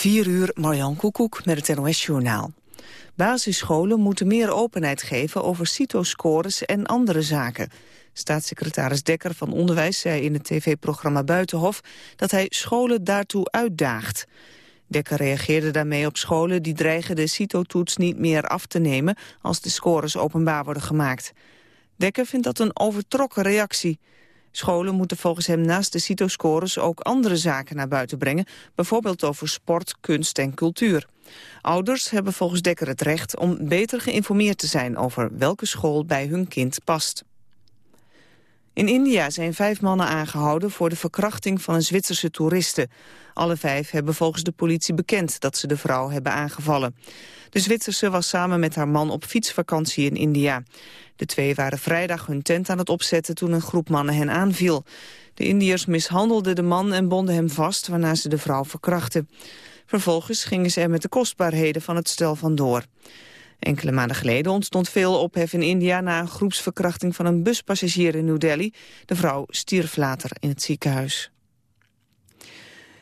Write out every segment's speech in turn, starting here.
4 uur, Marjan Koekoek met het NOS-journaal. Basisscholen moeten meer openheid geven over CITO-scores en andere zaken. Staatssecretaris Dekker van Onderwijs zei in het tv-programma Buitenhof... dat hij scholen daartoe uitdaagt. Dekker reageerde daarmee op scholen die dreigen de CITO-toets niet meer af te nemen... als de scores openbaar worden gemaakt. Dekker vindt dat een overtrokken reactie... Scholen moeten volgens hem naast de CITO-scores ook andere zaken naar buiten brengen, bijvoorbeeld over sport, kunst en cultuur. Ouders hebben volgens Dekker het recht om beter geïnformeerd te zijn over welke school bij hun kind past. In India zijn vijf mannen aangehouden voor de verkrachting van een Zwitserse toeriste. Alle vijf hebben volgens de politie bekend dat ze de vrouw hebben aangevallen. De Zwitserse was samen met haar man op fietsvakantie in India. De twee waren vrijdag hun tent aan het opzetten toen een groep mannen hen aanviel. De Indiërs mishandelden de man en bonden hem vast, waarna ze de vrouw verkrachten. Vervolgens gingen ze er met de kostbaarheden van het stel vandoor. Enkele maanden geleden ontstond veel ophef in India... na een groepsverkrachting van een buspassagier in New Delhi. De vrouw stierf later in het ziekenhuis.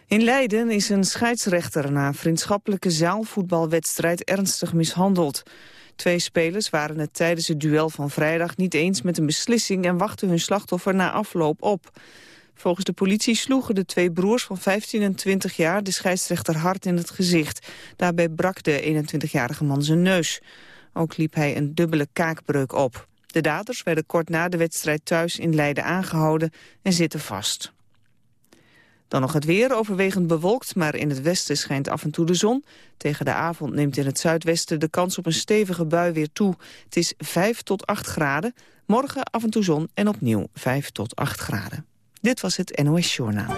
In Leiden is een scheidsrechter na een vriendschappelijke zaalvoetbalwedstrijd ernstig mishandeld. Twee spelers waren het tijdens het duel van vrijdag niet eens met een beslissing en wachten hun slachtoffer na afloop op. Volgens de politie sloegen de twee broers van 15 en 20 jaar de scheidsrechter hard in het gezicht. Daarbij brak de 21-jarige man zijn neus. Ook liep hij een dubbele kaakbreuk op. De daders werden kort na de wedstrijd thuis in Leiden aangehouden en zitten vast. Dan nog het weer, overwegend bewolkt, maar in het westen schijnt af en toe de zon. Tegen de avond neemt in het zuidwesten de kans op een stevige bui weer toe. Het is 5 tot 8 graden. Morgen af en toe zon en opnieuw 5 tot 8 graden. Dit was het NOS Journaal.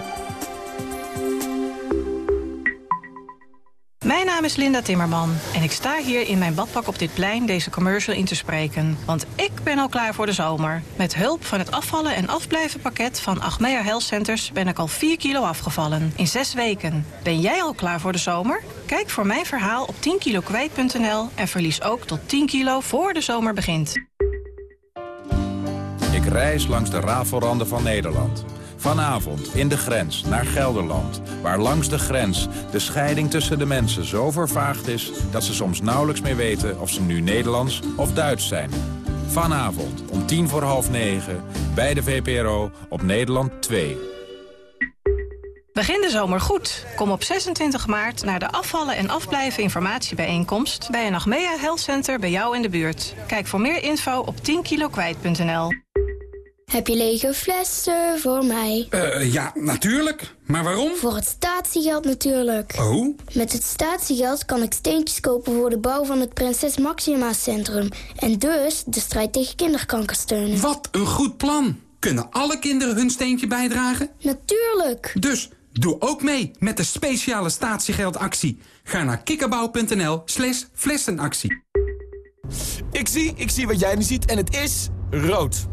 Mijn naam is Linda Timmerman en ik sta hier in mijn badpak op dit plein deze commercial in te spreken. Want ik ben al klaar voor de zomer. Met hulp van het afvallen en afblijven pakket van Achmea Health Centers ben ik al 4 kilo afgevallen. In 6 weken. Ben jij al klaar voor de zomer? Kijk voor mijn verhaal op 10kilokwijt.nl en verlies ook tot 10 kilo voor de zomer begint. Ik reis langs de rafelranden van Nederland. Vanavond in de grens naar Gelderland. Waar langs de grens de scheiding tussen de mensen zo vervaagd is... dat ze soms nauwelijks meer weten of ze nu Nederlands of Duits zijn. Vanavond om tien voor half negen bij de VPRO op Nederland 2. Begin de zomer goed. Kom op 26 maart naar de afvallen en afblijven informatiebijeenkomst... bij een Achmea Health Center bij jou in de buurt. Kijk voor meer info op 10kilokwijt.nl. Heb je lege flessen voor mij? Uh, ja, natuurlijk. Maar waarom? Voor het statiegeld natuurlijk. Oh? Met het statiegeld kan ik steentjes kopen voor de bouw van het Prinses Maxima Centrum. En dus de strijd tegen kinderkanker steunen. Wat een goed plan. Kunnen alle kinderen hun steentje bijdragen? Natuurlijk. Dus doe ook mee met de speciale statiegeldactie. Ga naar kikkerbouw.nl slash flessenactie. Ik zie, ik zie wat jij nu ziet en het is rood.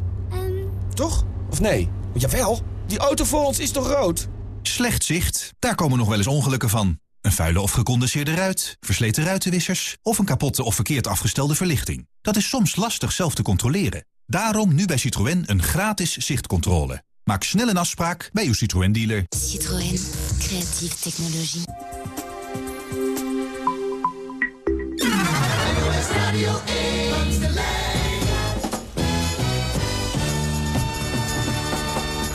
Toch? Of nee? Jawel, die auto voor ons is toch rood? Slecht zicht, daar komen nog wel eens ongelukken van. Een vuile of gecondenseerde ruit, versleten ruitenwissers... of een kapotte of verkeerd afgestelde verlichting. Dat is soms lastig zelf te controleren. Daarom nu bij Citroën een gratis zichtcontrole. Maak snel een afspraak bij uw Citroën-dealer. Citroën. Creatieve technologie.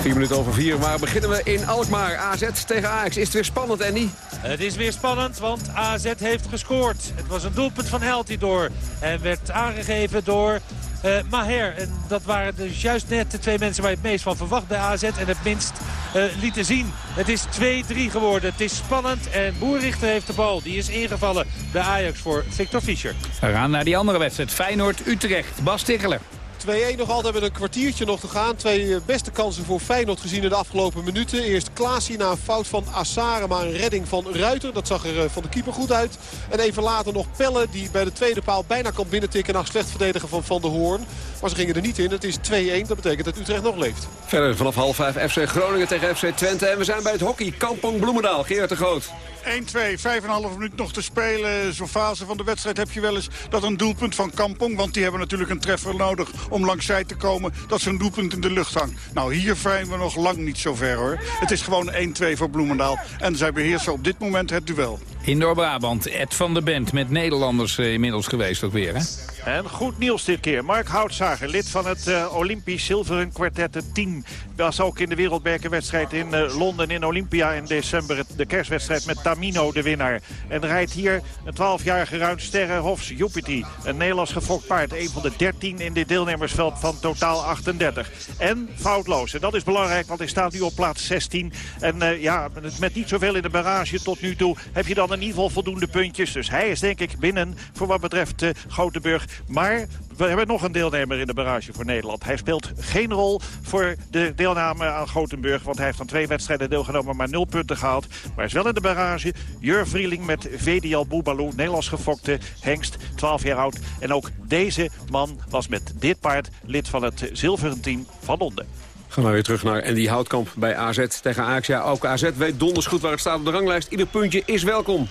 Vier minuten over vier, maar beginnen we in Alkmaar. AZ tegen Ajax. Is het weer spannend, Andy? Het is weer spannend, want AZ heeft gescoord. Het was een doelpunt van Eltidoor. En werd aangegeven door uh, Maher. En dat waren dus juist net de twee mensen waar je het meest van verwacht bij AZ. En het minst uh, lieten zien. Het is 2-3 geworden. Het is spannend. En Boerrichter heeft de bal. Die is ingevallen bij Ajax voor Victor Fischer. We gaan naar die andere wedstrijd. Feyenoord-Utrecht. Bas Ticheler. 2-1 nog altijd met een kwartiertje nog te gaan. Twee eh, beste kansen voor Feyenoord gezien in de afgelopen minuten. Eerst Klaasie na een fout van Assare, maar een redding van Ruiter. Dat zag er eh, van de keeper goed uit. En even later nog Pelle die bij de tweede paal bijna kan binnentikken... na slecht verdedigen van Van der Hoorn. Maar ze gingen er niet in. Het is 2-1. Dat betekent dat Utrecht nog leeft. Verder vanaf half vijf FC Groningen tegen FC Twente. En we zijn bij het hockey. Kampong Bloemendaal. Geert de Groot. 1-2, 5,5 minuut nog te spelen. Zo'n fase van de wedstrijd heb je wel eens dat een doelpunt van Kampong... want die hebben natuurlijk een treffer nodig om langs zij te komen dat zo'n doelpunt in de lucht hangt. Nou, hier zijn we nog lang niet zo ver hoor. Het is gewoon 1-2 voor Bloemendaal. En zij beheersen op dit moment het duel. In Noord-Brabant, Ed van der Bent met Nederlanders eh, inmiddels geweest ook weer, hè? En goed nieuws dit keer. Mark Houtzager, lid van het uh, Olympisch Zilveren Kwartet team. Was ook in de wereldberkenwedstrijd in uh, Londen in Olympia in december. De kerstwedstrijd met Tamino de winnaar. En rijdt hier een 12-jarige ruim Sterrenhofs Jupiter. Een Nederlands gefokt paard. Een van de 13 in dit deelnemersveld van totaal 38. En foutloos. En dat is belangrijk, want hij staat nu op plaats 16. En ja, met niet zoveel in de barrage tot nu toe... heb je dan in ieder geval voldoende puntjes. Dus hij is denk ik binnen voor wat betreft uh, Gothenburg. Maar we hebben nog een deelnemer in de barrage voor Nederland. Hij speelt geen rol voor de deelname aan Gothenburg. Want hij heeft aan twee wedstrijden deelgenomen, maar nul punten gehaald. Maar hij is wel in de barrage. Jur Vrieling met Vedial Boubalou, Nederlands gefokte hengst, 12 jaar oud. En ook deze man was met dit paard lid van het zilveren team van Londen. Gaan we weer terug naar Andy Houtkamp bij AZ tegen Ajax. Ja, ook AZ weet donders goed waar het staat op de ranglijst. Ieder puntje is welkom.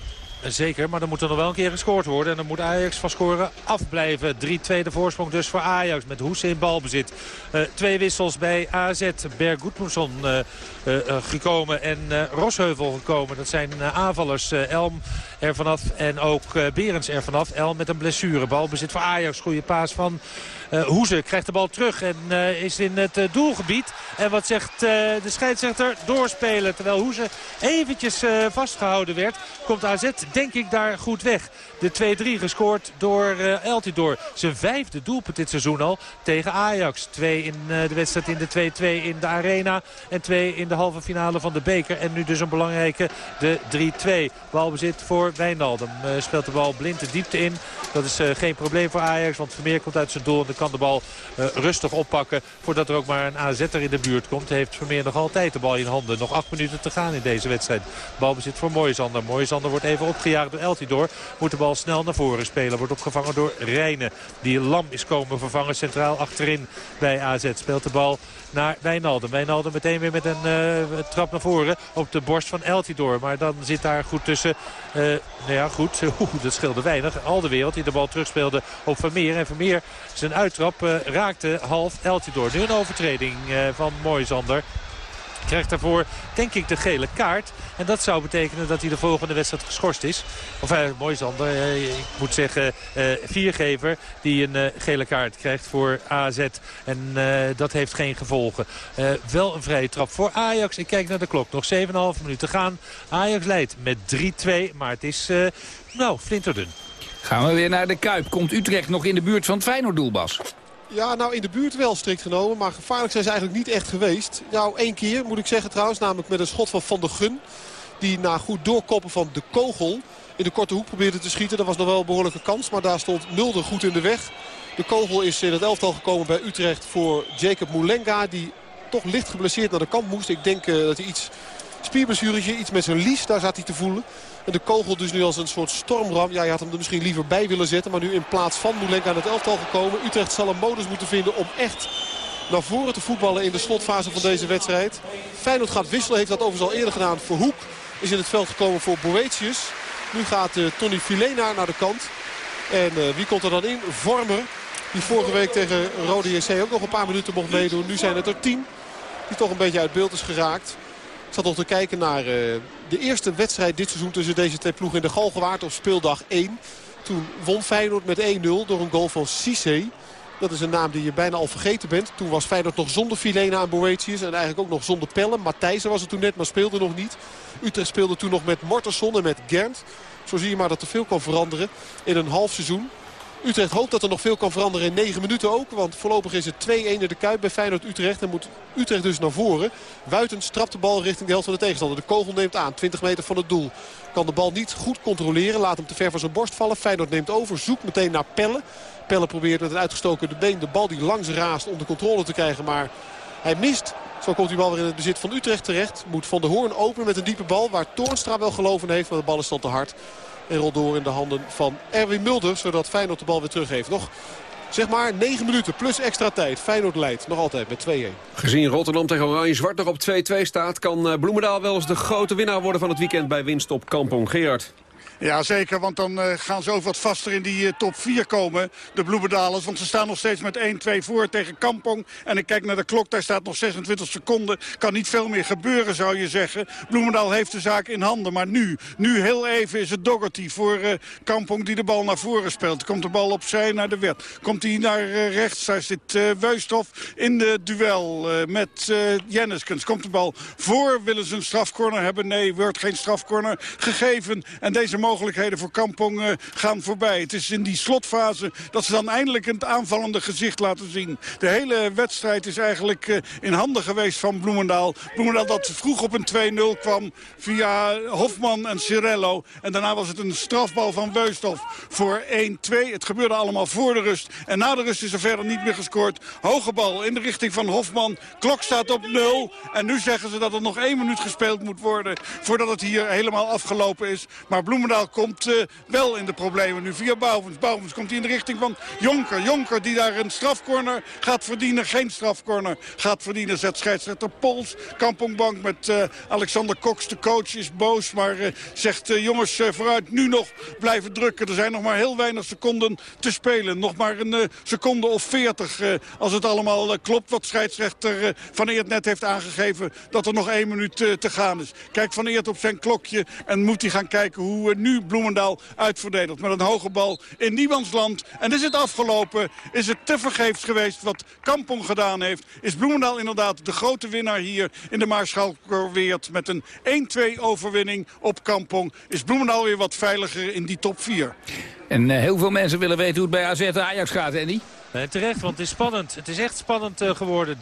Zeker, maar dan moet er nog wel een keer gescoord worden. En dan moet Ajax van scoren afblijven. 3-2 de voorsprong dus voor Ajax met Hoese in balbezit. Uh, twee wissels bij AZ. Berg Goedmoesson uh, uh, gekomen en Rosheuvel gekomen. Dat zijn aanvallers. Elm er vanaf en ook Berends er vanaf. Elm met een blessure. Balbezit voor Ajax. Goede paas van... Uh, Hoeze krijgt de bal terug en uh, is in het uh, doelgebied. En wat zegt de scheidsrechter? Doorspelen. Terwijl Hoeze eventjes vastgehouden werd. Komt AZ denk ik daar goed weg. De 2-3 gescoord door uh, Eltidoor. Zijn vijfde doelpunt dit seizoen al tegen Ajax. Twee in uh, de wedstrijd in de 2-2 in de Arena. En twee in de halve finale van de beker. En nu dus een belangrijke de 3-2. Balbezit voor Wijnaldum. Uh, speelt de bal blind de diepte in. Dat is geen probleem voor Ajax. Want Vermeer komt uit zijn doel. En dan kan de bal rustig oppakken. Voordat er ook maar een AZ'er in de buurt komt. Heeft Vermeer nog altijd de bal in handen. Nog acht minuten te gaan in deze wedstrijd. Balbezit voor Mooisander. Mooisander wordt even opgejaagd door Eltidoor. Moet de bal snel naar voren spelen. Wordt opgevangen door Rijnen. Die Lam is komen vervangen centraal achterin bij AZ. Speelt de bal naar Wijnaldum. Wijnaldum meteen weer met een uh, trap naar voren op de borst van Eltidoor. Maar dan zit daar goed tussen... Uh, nou ja, goed. Oeh, dat scheelde weinig. Al de wereld die de bal terugspeelde op Vermeer. En Vermeer zijn uittrap uh, raakte half Eltidoor. Nu een overtreding van Moisander krijgt daarvoor denk ik de gele kaart. En dat zou betekenen dat hij de volgende wedstrijd geschorst is. Of uh, mooi Zander, uh, ik moet zeggen uh, viergever die een gele kaart krijgt voor AZ. En dat heeft geen gevolgen. wel een vrije trap voor Ajax. Ik kijk naar de klok. Nog 7,5 minuten gaan. Ajax leidt met 3-2. Maar het is nou flinterdun. Gaan we weer naar de Kuip. Komt Utrecht nog in de buurt van het Feyenoord-doelbas? Ja, nou in de buurt wel strikt genomen. Maar gevaarlijk zijn ze eigenlijk niet echt geweest. Nou, één keer moet ik zeggen trouwens. Namelijk met een schot van Van der Gun. Die na goed doorkoppen van de kogel in de korte hoek probeerde te schieten. Dat was nog wel een behoorlijke kans. Maar daar stond Mulder goed in de weg. De kogel is in het elftal gekomen bij Utrecht voor Jacob Moulenga. Die toch licht geblesseerd naar de kant moest. Ik denk uh, dat hij iets spierblessuretje, iets met zijn lies, daar zat hij te voelen. En de kogel dus nu als een soort stormram. Ja, je had hem er misschien liever bij willen zetten. Maar nu in plaats van Moulenka aan het elftal gekomen. Utrecht zal een modus moeten vinden om echt naar voren te voetballen in de slotfase van deze wedstrijd. Feyenoord gaat wisselen, heeft dat overigens al eerder gedaan. Voor Hoek is in het veld gekomen voor Boetius. Nu gaat uh, Tony Filena naar de kant. En uh, wie komt er dan in? Vormer. Die vorige week tegen Rode JC ook nog een paar minuten mocht meedoen. Nu zijn het er tien. Die toch een beetje uit beeld is geraakt. Ik zat nog te kijken naar uh, de eerste wedstrijd dit seizoen tussen deze twee ploegen in de Galgenwaard op speeldag 1. Toen won Feyenoord met 1-0 door een goal van Cisse. Dat is een naam die je bijna al vergeten bent. Toen was Feyenoord nog zonder Filena en Boetius. En eigenlijk ook nog zonder Pellen. Matthijsen was het toen net, maar speelde nog niet. Utrecht speelde toen nog met Mortenson en met Gernt. Zo zie je maar dat er veel kan veranderen in een half seizoen. Utrecht hoopt dat er nog veel kan veranderen in 9 minuten ook. Want voorlopig is het 2-1 in de Kuip bij Feyenoord-Utrecht. En moet Utrecht dus naar voren. Wuitens trapt de bal richting de helft van de tegenstander. De kogel neemt aan, 20 meter van het doel. Kan de bal niet goed controleren. Laat hem te ver van zijn borst vallen. Feyenoord neemt over, zoekt meteen naar Pelle. Pelle probeert met een uitgestoken de been de bal die langs raast onder controle te krijgen. Maar hij mist. Zo komt die bal weer in het bezit van Utrecht terecht. Moet Van de Hoorn openen met een diepe bal. Waar Toornstra wel geloof in heeft. Maar de bal is dan te hard. En rolt door in de handen van Erwin Mulder. Zodat Feyenoord de bal weer terug heeft. Nog zeg maar 9 minuten plus extra tijd. Feyenoord leidt nog altijd met 2-1. Gezien Rotterdam tegen Oranje-Zwart nog op 2-2 staat... kan Bloemendaal wel eens de grote winnaar worden van het weekend bij winst op Kampong Gerard. Ja, zeker, want dan uh, gaan ze ook wat vaster in die uh, top 4 komen, de Bloemendalers. Want ze staan nog steeds met 1-2 voor tegen Kampong. En ik kijk naar de klok, daar staat nog 26 seconden. Kan niet veel meer gebeuren, zou je zeggen. Bloemendaal heeft de zaak in handen, maar nu, nu heel even is het Dougherty voor uh, Kampong die de bal naar voren speelt. Komt de bal opzij naar de wet. Komt hij naar rechts, daar zit Weusthof in de duel met Jenniskens. Komt de bal voor, willen ze een strafcorner hebben? Nee, wordt geen strafcorner gegeven. En deze mogelijkheden voor Kampong uh, gaan voorbij. Het is in die slotfase dat ze dan eindelijk het aanvallende gezicht laten zien. De hele wedstrijd is eigenlijk uh, in handen geweest van Bloemendaal. Bloemendaal dat vroeg op een 2-0 kwam via Hofman en Cirello. En daarna was het een strafbal van Weusthof voor 1-2. Het gebeurde allemaal voor de rust. En na de rust is er verder niet meer gescoord. Hoge bal in de richting van Hofman. Klok staat op 0. En nu zeggen ze dat er nog één minuut gespeeld moet worden... voordat het hier helemaal afgelopen is. Maar Bloemendaal komt uh, wel in de problemen nu via Bouwens. Bouwens komt in de richting van Jonker. Jonker die daar een strafcorner gaat verdienen. Geen strafcorner gaat verdienen. Zet scheidsrechter Pols. Kampongbank met uh, Alexander Cox. De coach is boos. Maar uh, zegt jongens vooruit nu nog blijven drukken. Er zijn nog maar heel weinig seconden te spelen. Nog maar een seconde of veertig. als het allemaal klopt wat scheidsrechter Van Eert net heeft aangegeven. Dat er nog één minuut te gaan is. Kijkt Van Eert op zijn klokje. En moet hij gaan kijken hoe nu Bloemendaal uitverdedigt. Met een hoge bal in niemandsland. En is het afgelopen? Is het te vergeefs geweest wat Kampong gedaan heeft? Is Bloemendaal inderdaad de grote winnaar hier in de Maarschalkerweert. Met een 1-2 overwinning op Kampong. Is Bloemendaal weer wat veiliger in die top 4. En uh, heel veel mensen willen weten hoe het bij AZ Ajax gaat, Andy. Nee, terecht, want het is spannend. Het is echt spannend uh, geworden. 3-2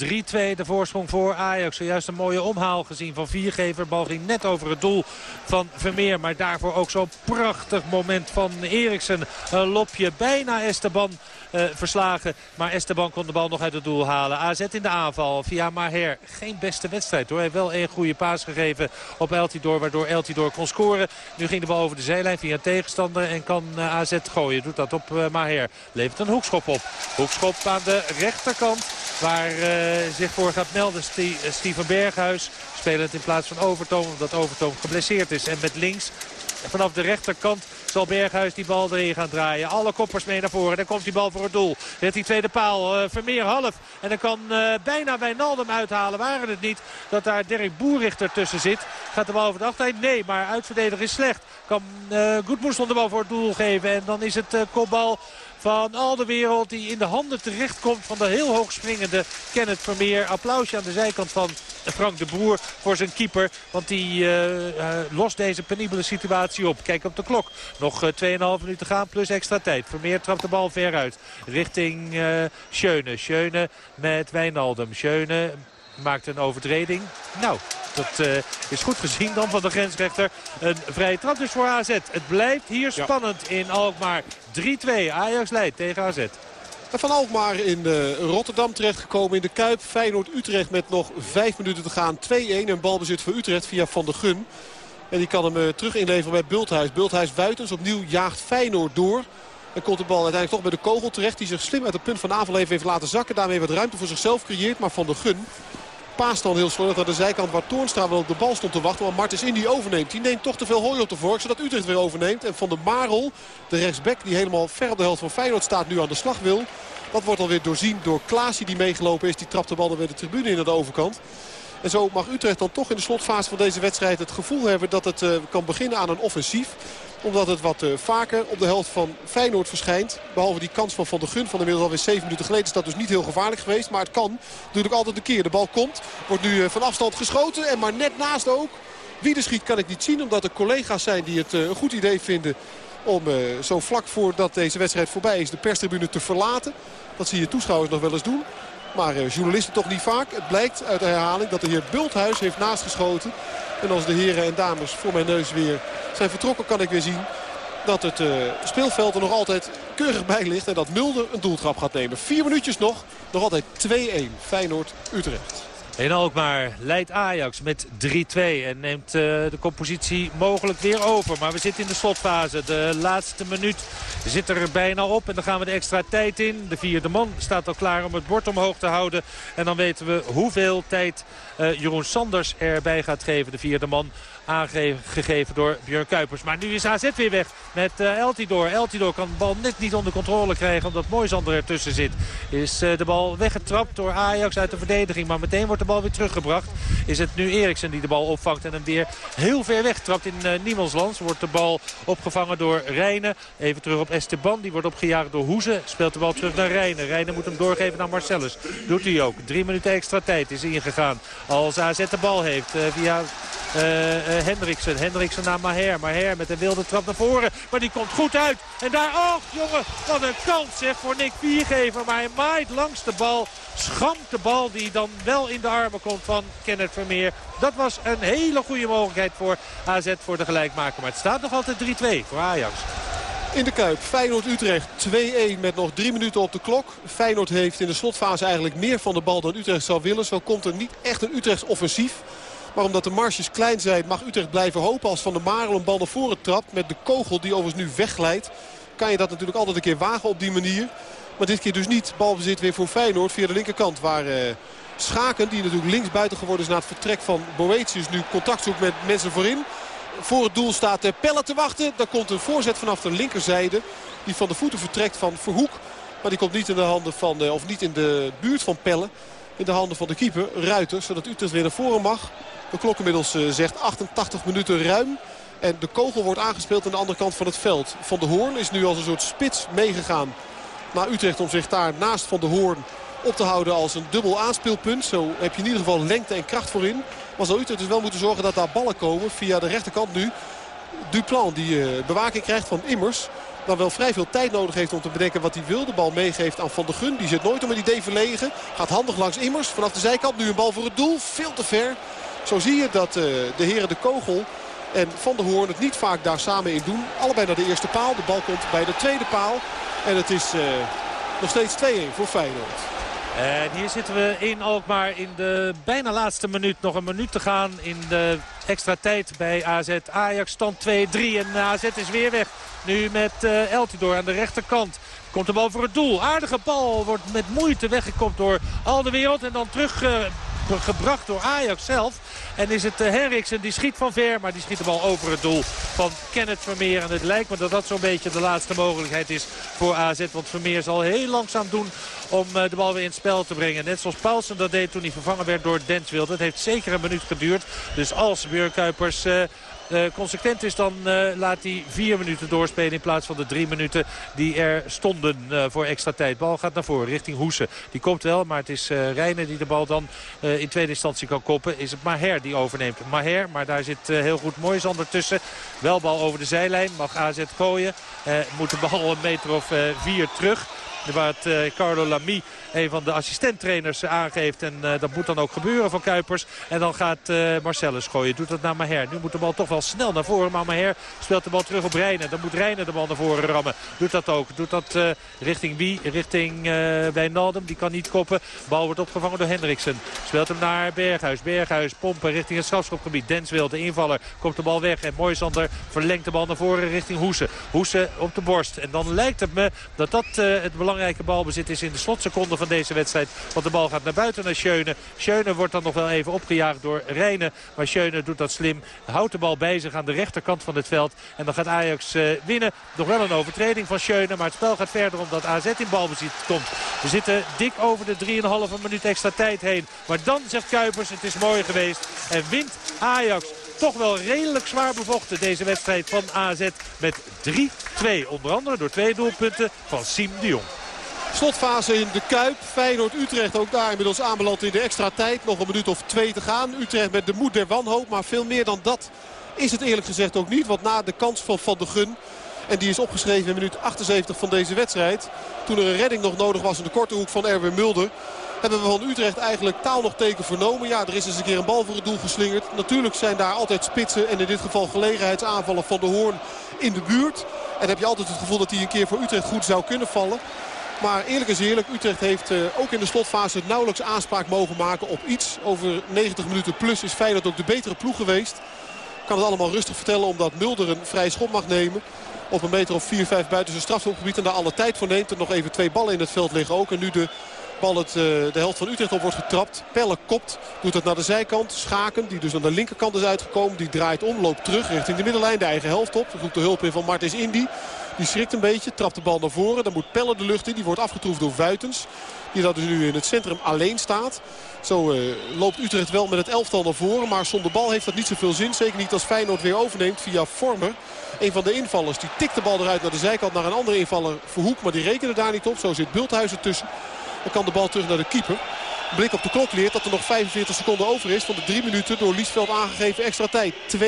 de voorsprong voor Ajax. Zojuist een mooie omhaal gezien van Viergever. Bal ging net over het doel van Vermeer. Maar daarvoor ook zo'n prachtig moment van Eriksen. Een lopje bijna Esteban uh, verslagen. Maar Esteban kon de bal nog uit het doel halen. AZ in de aanval via Maher. Geen beste wedstrijd hoor. Hij heeft wel een goede paas gegeven op Eltidoor. Waardoor Eltidoor kon scoren. Nu ging de bal over de zijlijn via een tegenstander. En kan uh, AZ gooien. Doet dat op uh, Maher. Levert een hoekschop op. Hoekschop aan de rechterkant. Waar zich voor gaat melden Steven Berghuis. Spelend in plaats van Overtoom. Omdat Overtoom geblesseerd is. En met links vanaf de rechterkant zal Berghuis die bal erin gaan draaien. Alle koppers mee naar voren. Dan komt die bal voor het doel. Red die tweede paal. Uh, Vermeer half. En dan kan uh, bijna Wijnaldum uithalen. Waren het niet dat daar Dirk Boerichter tussen zit. Gaat de bal over de achterlijn? Nee, maar uitverdediger is slecht. Kan uh, de bal voor het doel geven. En dan is het kopbal van al de wereld die in de handen terechtkomt van de heel hoog springende Kenneth Vermeer. Applausje aan de zijkant van Frank de Boer voor zijn keeper. Want die uh, uh, lost deze penibele situatie op. Kijk op de klok. Nog uh, 2,5 minuten gaan plus extra tijd. Vermeer trapt de bal ver uit. Richting uh, Schöne. Schöne met Wijnaldum. Schöne maakt een overtreding. Nou, dat uh, is goed gezien dan van de grensrechter. Een vrije trap dus voor AZ. Het blijft hier spannend ja. in Alkmaar. 3-2. Ajax leidt tegen AZ. Van Alkmaar in uh, Rotterdam terechtgekomen in de Kuip. Feyenoord-Utrecht met nog vijf minuten te gaan. 2-1 en balbezit voor Utrecht via Van der Gun. En die kan hem uh, terug inleveren bij Bulthuis. Bulthuis-Wuitens opnieuw jaagt Feyenoord door. En komt de bal uiteindelijk toch bij de kogel terecht. Die zich slim uit het punt van aanval heeft laten zakken. Daarmee wat ruimte voor zichzelf creëert. Maar Van der Gun paast dan heel slordig naar de zijkant waar Toornstra wel op de bal stond te wachten. Maar Martens die overneemt. Die neemt toch te veel hooi op de vork. Zodat Utrecht weer overneemt. En Van der Marel, de rechtsback die helemaal ver op de helft van Feyenoord staat, nu aan de slag wil. Dat wordt alweer doorzien door Klaasie die meegelopen is. Die trapt de bal dan weer de tribune in aan de overkant. En zo mag Utrecht dan toch in de slotfase van deze wedstrijd het gevoel hebben dat het uh, kan beginnen aan een offensief. Omdat het wat uh, vaker op de helft van Feyenoord verschijnt. Behalve die kans van Van der Gun van inmiddels alweer 7 minuten geleden is dat dus niet heel gevaarlijk geweest. Maar het kan natuurlijk altijd een keer. De bal komt, wordt nu uh, van afstand geschoten en maar net naast ook. Wie de schiet kan ik niet zien omdat er collega's zijn die het een goed idee vinden om zo vlak voordat deze wedstrijd voorbij is de perstribune te verlaten. Dat zie je toeschouwers nog wel eens doen. Maar uh, journalisten toch niet vaak. Het blijkt uit de herhaling dat de heer Bulthuis heeft naastgeschoten. En als de heren en dames voor mijn neus weer zijn vertrokken kan ik weer zien dat het uh, speelveld er nog altijd keurig bij ligt. En dat Mulder een doeltrap gaat nemen. Vier minuutjes nog. Nog altijd 2-1 Feyenoord-Utrecht. In Alkmaar leidt Ajax met 3-2 en neemt uh, de compositie mogelijk weer over. Maar we zitten in de slotfase. De laatste minuut zit er bijna op en dan gaan we de extra tijd in. De vierde man staat al klaar om het bord omhoog te houden. En dan weten we hoeveel tijd uh, Jeroen Sanders erbij gaat geven, de vierde man. Aangegeven door Björn Kuipers. Maar nu is AZ weer weg met uh, Eltidoor. Eltidoor kan de bal net niet onder controle krijgen omdat Moisander ertussen zit. Is uh, de bal weggetrapt door Ajax uit de verdediging. Maar meteen wordt de bal weer teruggebracht. Is het nu Eriksen die de bal opvangt en hem weer heel ver wegtrapt in uh, Niemelslands. Wordt de bal opgevangen door Rijnen. Even terug op Esteban. Die wordt opgejaagd door Hoeze. Speelt de bal terug naar Rijnen. Rijnen moet hem doorgeven naar Marcellus. Doet hij ook. Drie minuten extra tijd is ingegaan. Als AZ de bal heeft via uh, uh, Hendriksen. Hendriksen naar Maher. Maher met een wilde trap naar voren. Maar die komt goed uit. En daar, oh jongen, wat een kans zeg voor Nick Viergever. Maar hij maait langs de bal. Schampt de bal die dan wel in de armen komt van Kenneth Vermeer. Dat was een hele goede mogelijkheid voor AZ voor de gelijkmaker. Maar het staat nog altijd 3-2 voor Ajax. In de Kuip, Feyenoord-Utrecht 2-1 met nog drie minuten op de klok. Feyenoord heeft in de slotfase eigenlijk meer van de bal dan Utrecht zou willen. Zo komt er niet echt een Utrechts offensief. Maar omdat de marges klein zijn mag Utrecht blijven hopen als Van der Marel een bal naar voren trapt. Met de kogel die overigens nu wegglijdt. Kan je dat natuurlijk altijd een keer wagen op die manier. Maar dit keer dus niet. Balbezit weer voor Feyenoord via de linkerkant. Waar uh, Schaken, die natuurlijk linksbuiten geworden is na het vertrek van Boetius. Nu contact zoekt met mensen voorin. Voor het doel staat uh, Pelle te wachten. Dan komt een voorzet vanaf de linkerzijde. Die van de voeten vertrekt van Verhoek. Maar die komt niet in de handen van, uh, of niet in de buurt van Pelle. In de handen van de keeper, Ruiter. Zodat Utrecht weer naar voren mag. De klok inmiddels zegt 88 minuten ruim. En de kogel wordt aangespeeld aan de andere kant van het veld. Van de Hoorn is nu als een soort spits meegegaan naar Utrecht om zich daar naast Van de Hoorn op te houden als een dubbel aanspeelpunt. Zo heb je in ieder geval lengte en kracht voorin. Maar zal Utrecht dus wel moeten zorgen dat daar ballen komen via de rechterkant nu. Duplan die uh, bewaking krijgt van Immers. Dan wel vrij veel tijd nodig heeft om te bedenken wat hij wil. De bal meegeeft aan Van der Gun. Die zit nooit om het idee verlegen. Gaat handig langs Immers. Vanaf de zijkant nu een bal voor het doel. Veel te ver. Zo zie je dat uh, de heren de kogel en Van der Hoorn het niet vaak daar samen in doen. Allebei naar de eerste paal. De bal komt bij de tweede paal. En het is uh, nog steeds 2-1 voor Feyenoord. En hier zitten we in Alkmaar in de bijna laatste minuut. Nog een minuut te gaan in de extra tijd bij AZ. Ajax stand 2-3 en AZ is weer weg. Nu met uh, Eltidoor aan de rechterkant. Komt de bal voor het doel. Aardige bal wordt met moeite weggekomen door al de wereld. En dan terug... Uh, gebracht door Ajax zelf. En is het uh, Henriksen die schiet van ver. Maar die schiet de bal over het doel van Kenneth Vermeer. En het lijkt me dat dat zo'n beetje de laatste mogelijkheid is voor AZ. Want Vermeer zal heel langzaam doen om uh, de bal weer in het spel te brengen. Net zoals Paulsen dat deed toen hij vervangen werd door Denswild. Dat heeft zeker een minuut geduurd. Dus als Beurkuipers... Uh, consequent is, dan uh, laat hij vier minuten doorspelen in plaats van de drie minuten die er stonden uh, voor extra tijd. Bal gaat naar voren richting Hoesen. Die komt wel, maar het is Rijnen die de bal dan in tweede instantie kan koppen. Is het Maher die overneemt. Maher, maar daar zit heel goed Moisander tussen. Wel bal over de zijlijn, mag AZ gooien. moet de bal een meter of vier terug. Waar het Carlo Lamy, een van de assistenttrainers, aangeeft. En uh, dat moet dan ook gebeuren van Kuipers. En dan gaat uh, Marcellus gooien. Doet dat naar Maher. Nu moet de bal toch wel snel naar voren. Maar Maher speelt de bal terug op Rijnen. Dan moet Rijnen de bal naar voren rammen. Doet dat ook. Doet dat richting wie? Richting Wijnaldum. Die kan niet koppen. Bal wordt opgevangen door Hendriksen. Speelt hem naar Berghuis. Berghuis pompen richting het strafschopgebied. Denswil, de invaller, komt de bal weg. En Moisander verlengt de bal naar voren richting Hoesen. Hoesen op de borst. En dan lijkt het me dat dat het belangrijke balbezit is in de slotseconde van deze wedstrijd. Want de bal gaat naar buiten naar Schöne. Schöne wordt dan nog wel even opgejaagd door Rijnen. Maar Schöne doet dat slim. Houdt de bal bij zich aan de rechterkant van het veld. En dan gaat Ajax uh, winnen. Nog wel een overtreding van Schöne. Maar het spel gaat verder omdat AZ in balbezit komt. We zitten dik over de 3,5 minuut extra tijd heen. Maar dan zegt Kuipers het is mooi geweest. En wint Ajax toch wel redelijk zwaar bevochten deze wedstrijd van AZ met 3-2. Onder andere door twee doelpunten van Siem de Jong. Slotfase in de Kuip. Feyenoord-Utrecht ook daar inmiddels aanbeland in de extra tijd. Nog een minuut of twee te gaan. Utrecht met de moed der wanhoop. Maar veel meer dan dat is het eerlijk gezegd ook niet. Want na de kans van Van de Gun... En die is opgeschreven in minuut 78 van deze wedstrijd. Toen er een redding nog nodig was in de korte hoek van Erwin Mulder. Hebben we van Utrecht eigenlijk taal nog teken vernomen. Ja, er is eens een keer een bal voor het doel geslingerd. Natuurlijk zijn daar altijd spitsen en in dit geval gelegenheidsaanvallen van de Hoorn in de buurt. En heb je altijd het gevoel dat hij een keer voor Utrecht goed zou kunnen vallen. Maar eerlijk is eerlijk, Utrecht heeft uh, ook in de slotfase nauwelijks aanspraak mogen maken op iets. Over 90 minuten plus is Feyenoord ook de betere ploeg geweest. Kan het allemaal rustig vertellen omdat Mulder een vrije schop mag nemen. Op een meter of 4-5 buiten zijn strafschopgebied en daar alle tijd voor neemt. Er nog even twee ballen in het veld liggen ook. En nu de Bal het, uh, de helft van Utrecht op wordt getrapt. Pelle kopt, doet het naar de zijkant. Schaken, die dus aan de linkerkant is uitgekomen. Die draait om, loopt terug richting de middenlijn. De eigen helft op. Roept de hulp in van Martens Indy. Die schrikt een beetje, trapt de bal naar voren. Dan moet Pelle de lucht in. Die wordt afgetroefd door Vuitens. Die dat dus nu in het centrum alleen staat. Zo uh, loopt Utrecht wel met het elftal naar voren. Maar zonder bal heeft dat niet zoveel zin. Zeker niet als Feyenoord weer overneemt via Vormer. Een van de invallers die tikt de bal eruit naar de zijkant. Naar een andere invaller Verhoek. Maar die rekenen daar niet op. Zo zit Bulthuizen tussen. Dan kan de bal terug naar de keeper. Blik op de klok leert dat er nog 45 seconden over is. Van de drie minuten door Liesveld aangegeven extra tijd. 2-1.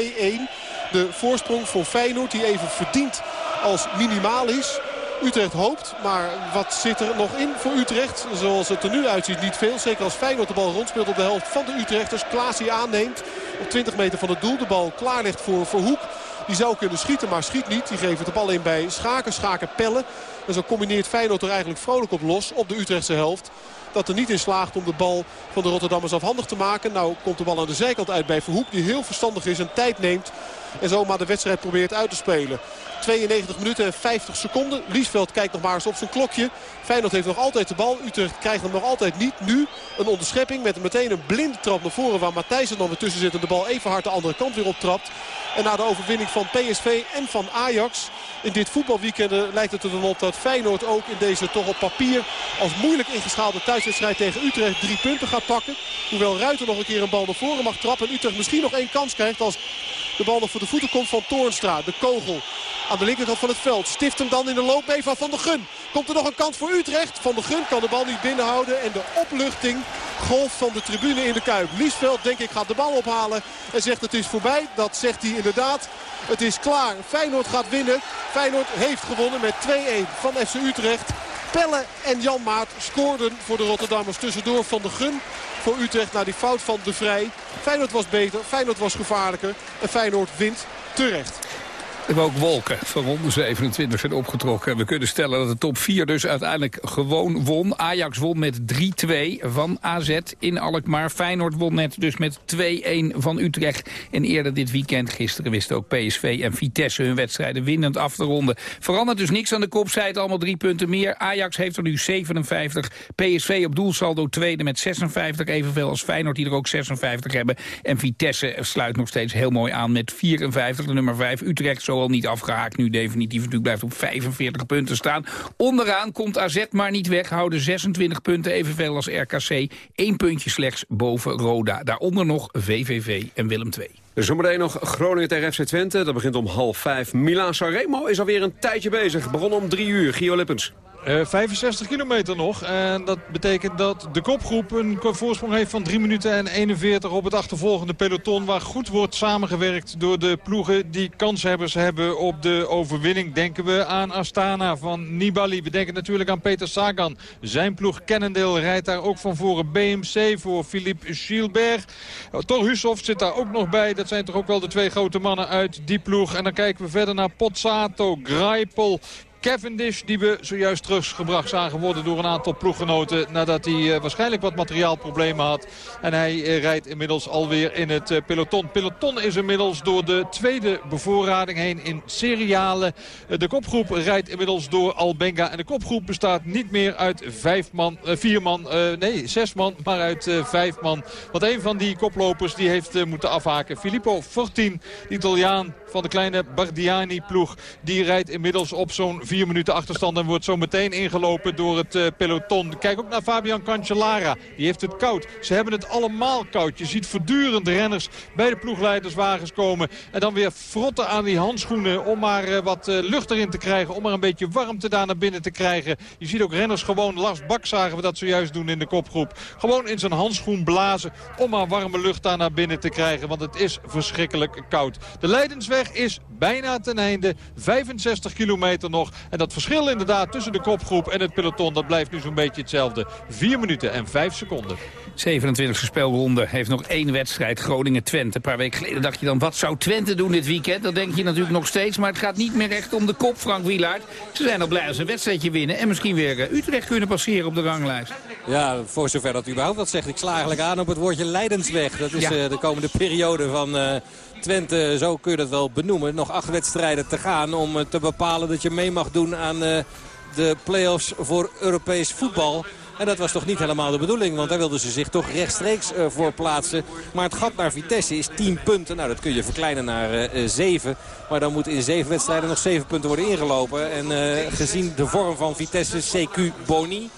De voorsprong voor Feyenoord die even verdient als minimaal is. Utrecht hoopt, maar wat zit er nog in voor Utrecht? Zoals het er nu uitziet niet veel. Zeker als Feyenoord de bal rondspeelt op de helft van de Utrechters. Klaas die aanneemt op 20 meter van het doel. De bal klaar ligt voor, voor. Die zou kunnen schieten, maar schiet niet. Die geeft de bal in bij Schaken. Schaken pellen. En zo combineert Feyenoord er eigenlijk vrolijk op los op de Utrechtse helft dat er niet in slaagt om de bal van de Rotterdammers afhandig te maken. Nou komt de bal aan de zijkant uit bij Verhoek die heel verstandig is en tijd neemt. En zomaar de wedstrijd probeert uit te spelen. 92 minuten en 50 seconden. Liesveld kijkt nog maar eens op zijn klokje. Feyenoord heeft nog altijd de bal. Utrecht krijgt hem nog altijd niet. Nu een onderschepping met meteen een blinde trap naar voren... waar Matthijsen dan weer tussen zit en de bal even hard de andere kant weer optrapt. En na de overwinning van PSV en van Ajax in dit voetbalweekend lijkt het er dan op dat Feyenoord ook in deze toch op papier als moeilijk ingeschaalde thuiswedstrijd tegen Utrecht drie punten gaat pakken. Hoewel Ruiter nog een keer een bal naar voren mag trappen en Utrecht misschien nog één kans krijgt als de bal nog voor de voeten komt van Toornstra. De kogel aan de linkerkant van het veld. Stift hem dan in de loop mee van der Gun. Komt er nog een kans voor Utrecht. Van der Gun kan de bal niet binnenhouden. En de opluchting golf van de tribune in de Kuip. Liesveld denk ik gaat de bal ophalen. En zegt het is voorbij. Dat zegt hij inderdaad. Het is klaar. Feyenoord gaat winnen. Feyenoord heeft gewonnen met 2-1 van FC Utrecht. Pelle en Jan Maat scoorden voor de Rotterdammers tussendoor van de Gun voor Utrecht na die fout van de Vrij. Feyenoord was beter, Feyenoord was gevaarlijker en Feyenoord wint terecht. We hebben ook wolken van ronde 27 zijn opgetrokken. We kunnen stellen dat de top 4 dus uiteindelijk gewoon won. Ajax won met 3-2 van AZ in Alkmaar. Feyenoord won net dus met 2-1 van Utrecht. En eerder dit weekend, gisteren wisten ook PSV en Vitesse hun wedstrijden winnend af te ronden. Verandert dus niks aan de kop, zei het allemaal drie punten meer. Ajax heeft er nu 57. PSV op doelsaldo tweede met 56, evenveel als Feyenoord die er ook 56 hebben. En Vitesse sluit nog steeds heel mooi aan met 54. De nummer 5 Utrecht al niet afgehaakt. Nu definitief natuurlijk blijft op 45 punten staan. Onderaan komt AZ maar niet weg. Houden 26 punten, evenveel als RKC. Eén puntje slechts boven Roda. Daaronder nog VVV en Willem II. Zometeen nog Groningen tegen FC Twente. Dat begint om half vijf. Milan Sanremo is alweer een tijdje bezig. Begon om drie uur. Gio Lippens. 65 eh, kilometer nog. En dat betekent dat de kopgroep een voorsprong heeft van 3 minuten en 41 op het achtervolgende peloton. Waar goed wordt samengewerkt door de ploegen die kanshebbers hebben op de overwinning. Denken we aan Astana van Nibali. We denken natuurlijk aan Peter Sagan. Zijn ploeg Cannondale rijdt daar ook van voren. BMC voor Philippe Gilbert. Thor Hushoff zit daar ook nog bij. Dat zijn toch ook wel de twee grote mannen uit die ploeg. En dan kijken we verder naar Pozzato, Greipel, Cavendish die we zojuist teruggebracht zagen worden door een aantal ploeggenoten. Nadat hij uh, waarschijnlijk wat materiaalproblemen had. En hij uh, rijdt inmiddels alweer in het uh, peloton. Peloton is inmiddels door de tweede bevoorrading heen in seriale. de kopgroep rijdt inmiddels door Albenga. En de kopgroep bestaat niet meer uit vijf man, vier man, nee zes man, maar uit vijf man. Want een van die koplopers die heeft moeten afhaken. Filippo Fortin, Italiaan van de kleine Bardiani-ploeg. Die rijdt inmiddels op zo'n vier minuten achterstand en wordt zo meteen ingelopen door het uh, peloton. Kijk ook naar Fabian Cancellara. Die heeft het koud. Ze hebben het allemaal koud. Je ziet voortdurend renners bij de ploegleiderswagens komen. En dan weer frotten aan die handschoenen om maar uh, wat uh, lucht erin te krijgen. Om maar een beetje warmte daar naar binnen te krijgen. Je ziet ook renners gewoon, Lars Bak zagen we dat zojuist doen in de kopgroep. Gewoon in zijn handschoen blazen om maar warme lucht daar naar binnen te krijgen. Want het is verschrikkelijk koud. De Leidensweg is bijna ten einde. 65 kilometer nog. En dat verschil inderdaad tussen de kopgroep en het peloton... dat blijft nu zo'n beetje hetzelfde. 4 minuten en 5 seconden. 27e spelronde heeft nog één wedstrijd. Groningen-Twente. Een paar weken geleden dacht je dan, wat zou Twente doen dit weekend? Dat denk je natuurlijk nog steeds. Maar het gaat niet meer echt om de kop, Frank Wielaert. Ze zijn al blij als ze een wedstrijdje winnen. En misschien weer eh, Utrecht kunnen passeren op de ranglijst. Ja, voor zover dat u überhaupt wat zegt. Ik sla eigenlijk aan op het woordje Leidensweg. Dat is ja. uh, de komende periode van... Uh, Twente, zo kun je dat wel benoemen. Nog acht wedstrijden te gaan om te bepalen dat je mee mag doen aan de play-offs voor Europees voetbal. En dat was toch niet helemaal de bedoeling. Want daar wilden ze zich toch rechtstreeks voor plaatsen. Maar het gat naar Vitesse is 10 punten. Nou, dat kun je verkleinen naar 7. Maar dan moet in 7 wedstrijden nog 7 punten worden ingelopen. En gezien de vorm van Vitesse, CQ Boni...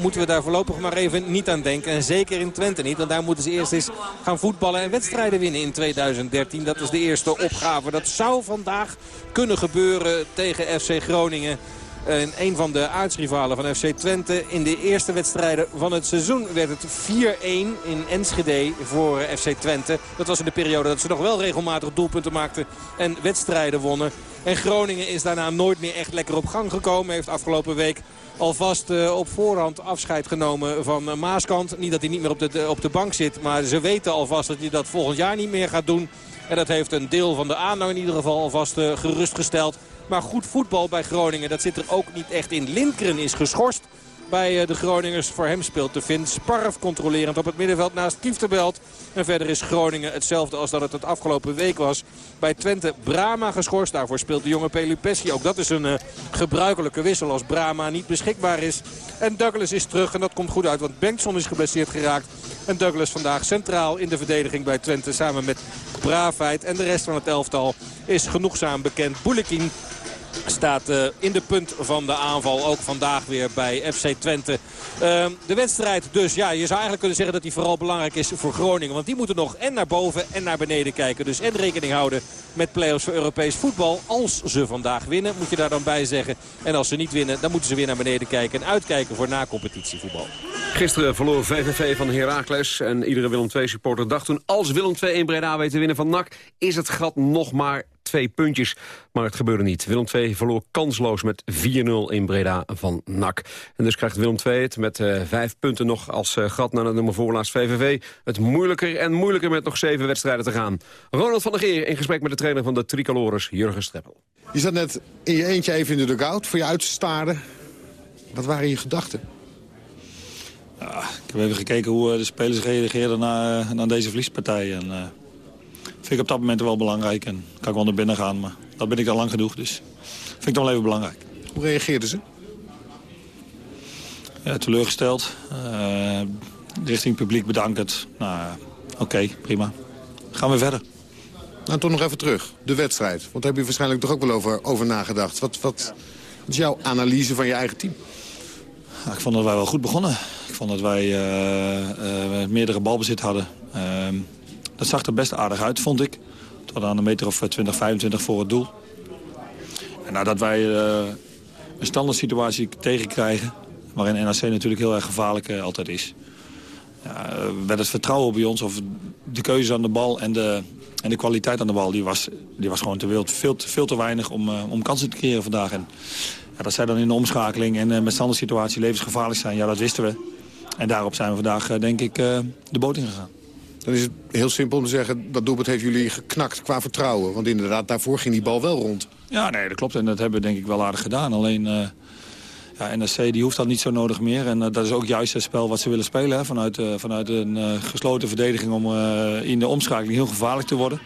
Moeten we daar voorlopig maar even niet aan denken. En zeker in Twente niet. Want daar moeten ze eerst eens gaan voetballen en wedstrijden winnen in 2013. Dat is de eerste opgave. Dat zou vandaag kunnen gebeuren tegen FC Groningen. En een van de aardsrivalen van FC Twente. In de eerste wedstrijden van het seizoen werd het 4-1 in Enschede voor FC Twente. Dat was in de periode dat ze nog wel regelmatig doelpunten maakten en wedstrijden wonnen. En Groningen is daarna nooit meer echt lekker op gang gekomen. Heeft afgelopen week alvast uh, op voorhand afscheid genomen van Maaskant. Niet dat hij niet meer op de, op de bank zit, maar ze weten alvast dat hij dat volgend jaar niet meer gaat doen. En dat heeft een deel van de aanhang in ieder geval alvast uh, gerustgesteld. Maar goed voetbal bij Groningen, dat zit er ook niet echt in. Lindgren is geschorst bij eh, de Groningers. Voor hem speelt de Vin Sparf controlerend op het middenveld naast Kieftenbelt. En verder is Groningen hetzelfde als dat het het afgelopen week was. Bij Twente Brama geschorst. Daarvoor speelt de jonge Pelupessi. Ook dat is een uh, gebruikelijke wissel als Brama niet beschikbaar is. En Douglas is terug en dat komt goed uit. Want Bengtson is geblesseerd geraakt. En Douglas vandaag centraal in de verdediging bij Twente. Samen met Braafheid. En de rest van het elftal is genoegzaam bekend. Boulekin staat uh, in de punt van de aanval. Ook vandaag weer bij FC Twente. Uh, de wedstrijd dus, ja, je zou eigenlijk kunnen zeggen dat die vooral belangrijk is voor Groningen. Want die moeten nog en naar boven en naar beneden kijken. Dus en rekening houden met play-offs voor Europees voetbal. Als ze vandaag winnen, moet je daar dan bij zeggen. En als ze niet winnen, dan moeten ze weer naar beneden kijken. En uitkijken voor na-competitievoetbal. Gisteren verloor VVV van Heracles. En iedere Willem II supporter dacht toen... als Willem II in Breda weet te winnen van NAC... is het gat nog maar twee puntjes. Maar het gebeurde niet. Willem II verloor kansloos met 4-0 in Breda van NAC. En dus krijgt Willem II het met uh, vijf punten nog als uh, gat naar de nummer voorlaatst VVV. Het moeilijker en moeilijker met nog zeven wedstrijden te gaan. Ronald van der Geer in gesprek met de trainer van de Tricolores, Jurgen Streppel. Je zat net in je eentje even in de dugout voor je uit te staren. Wat waren je gedachten? Ja, ik heb even gekeken hoe de spelers reageerden na, na deze verliespartij. En, uh, vind ik op dat moment wel belangrijk. En kan ik wel naar binnen gaan, maar dat ben ik al lang genoeg. Dus vind ik toch wel even belangrijk. Hoe reageerden ze? Ja, teleurgesteld. Uh, richting publiek bedankt. Nou, oké, okay, prima. Gaan we verder. Nou, toch nog even terug. De wedstrijd. Want daar heb je waarschijnlijk toch ook wel over, over nagedacht. Wat, wat, wat is jouw analyse van je eigen team? Ja, ik vond dat wij wel goed begonnen. Ik vond dat wij uh, uh, meerdere balbezit hadden. Dat zag er best aardig uit, vond ik. Tot aan een meter of 20, 25 voor het doel. En nadat wij uh, een standaard situatie tegenkrijgen... waarin NAC natuurlijk heel erg gevaarlijk uh, altijd is... Ja, werd het vertrouwen bij ons, of de keuze aan de bal en de, en de kwaliteit aan de bal... die was, die was gewoon te wild, veel, veel te weinig om, om kansen te creëren vandaag. En, ja, dat zij dan in de omschakeling en met standaard situatie levensgevaarlijk zijn... ja, dat wisten we. En daarop zijn we vandaag, denk ik, de boot ingegaan. Dan is het heel simpel om te zeggen, dat doelpunt heeft jullie geknakt qua vertrouwen. Want inderdaad, daarvoor ging die bal wel rond. Ja, nee, dat klopt. En dat hebben we denk ik wel aardig gedaan. Alleen, uh, ja, NSC die hoeft dat niet zo nodig meer. En uh, dat is ook juist het spel wat ze willen spelen. Hè? Vanuit, uh, vanuit een gesloten verdediging om in de omschakeling heel gevaarlijk te worden.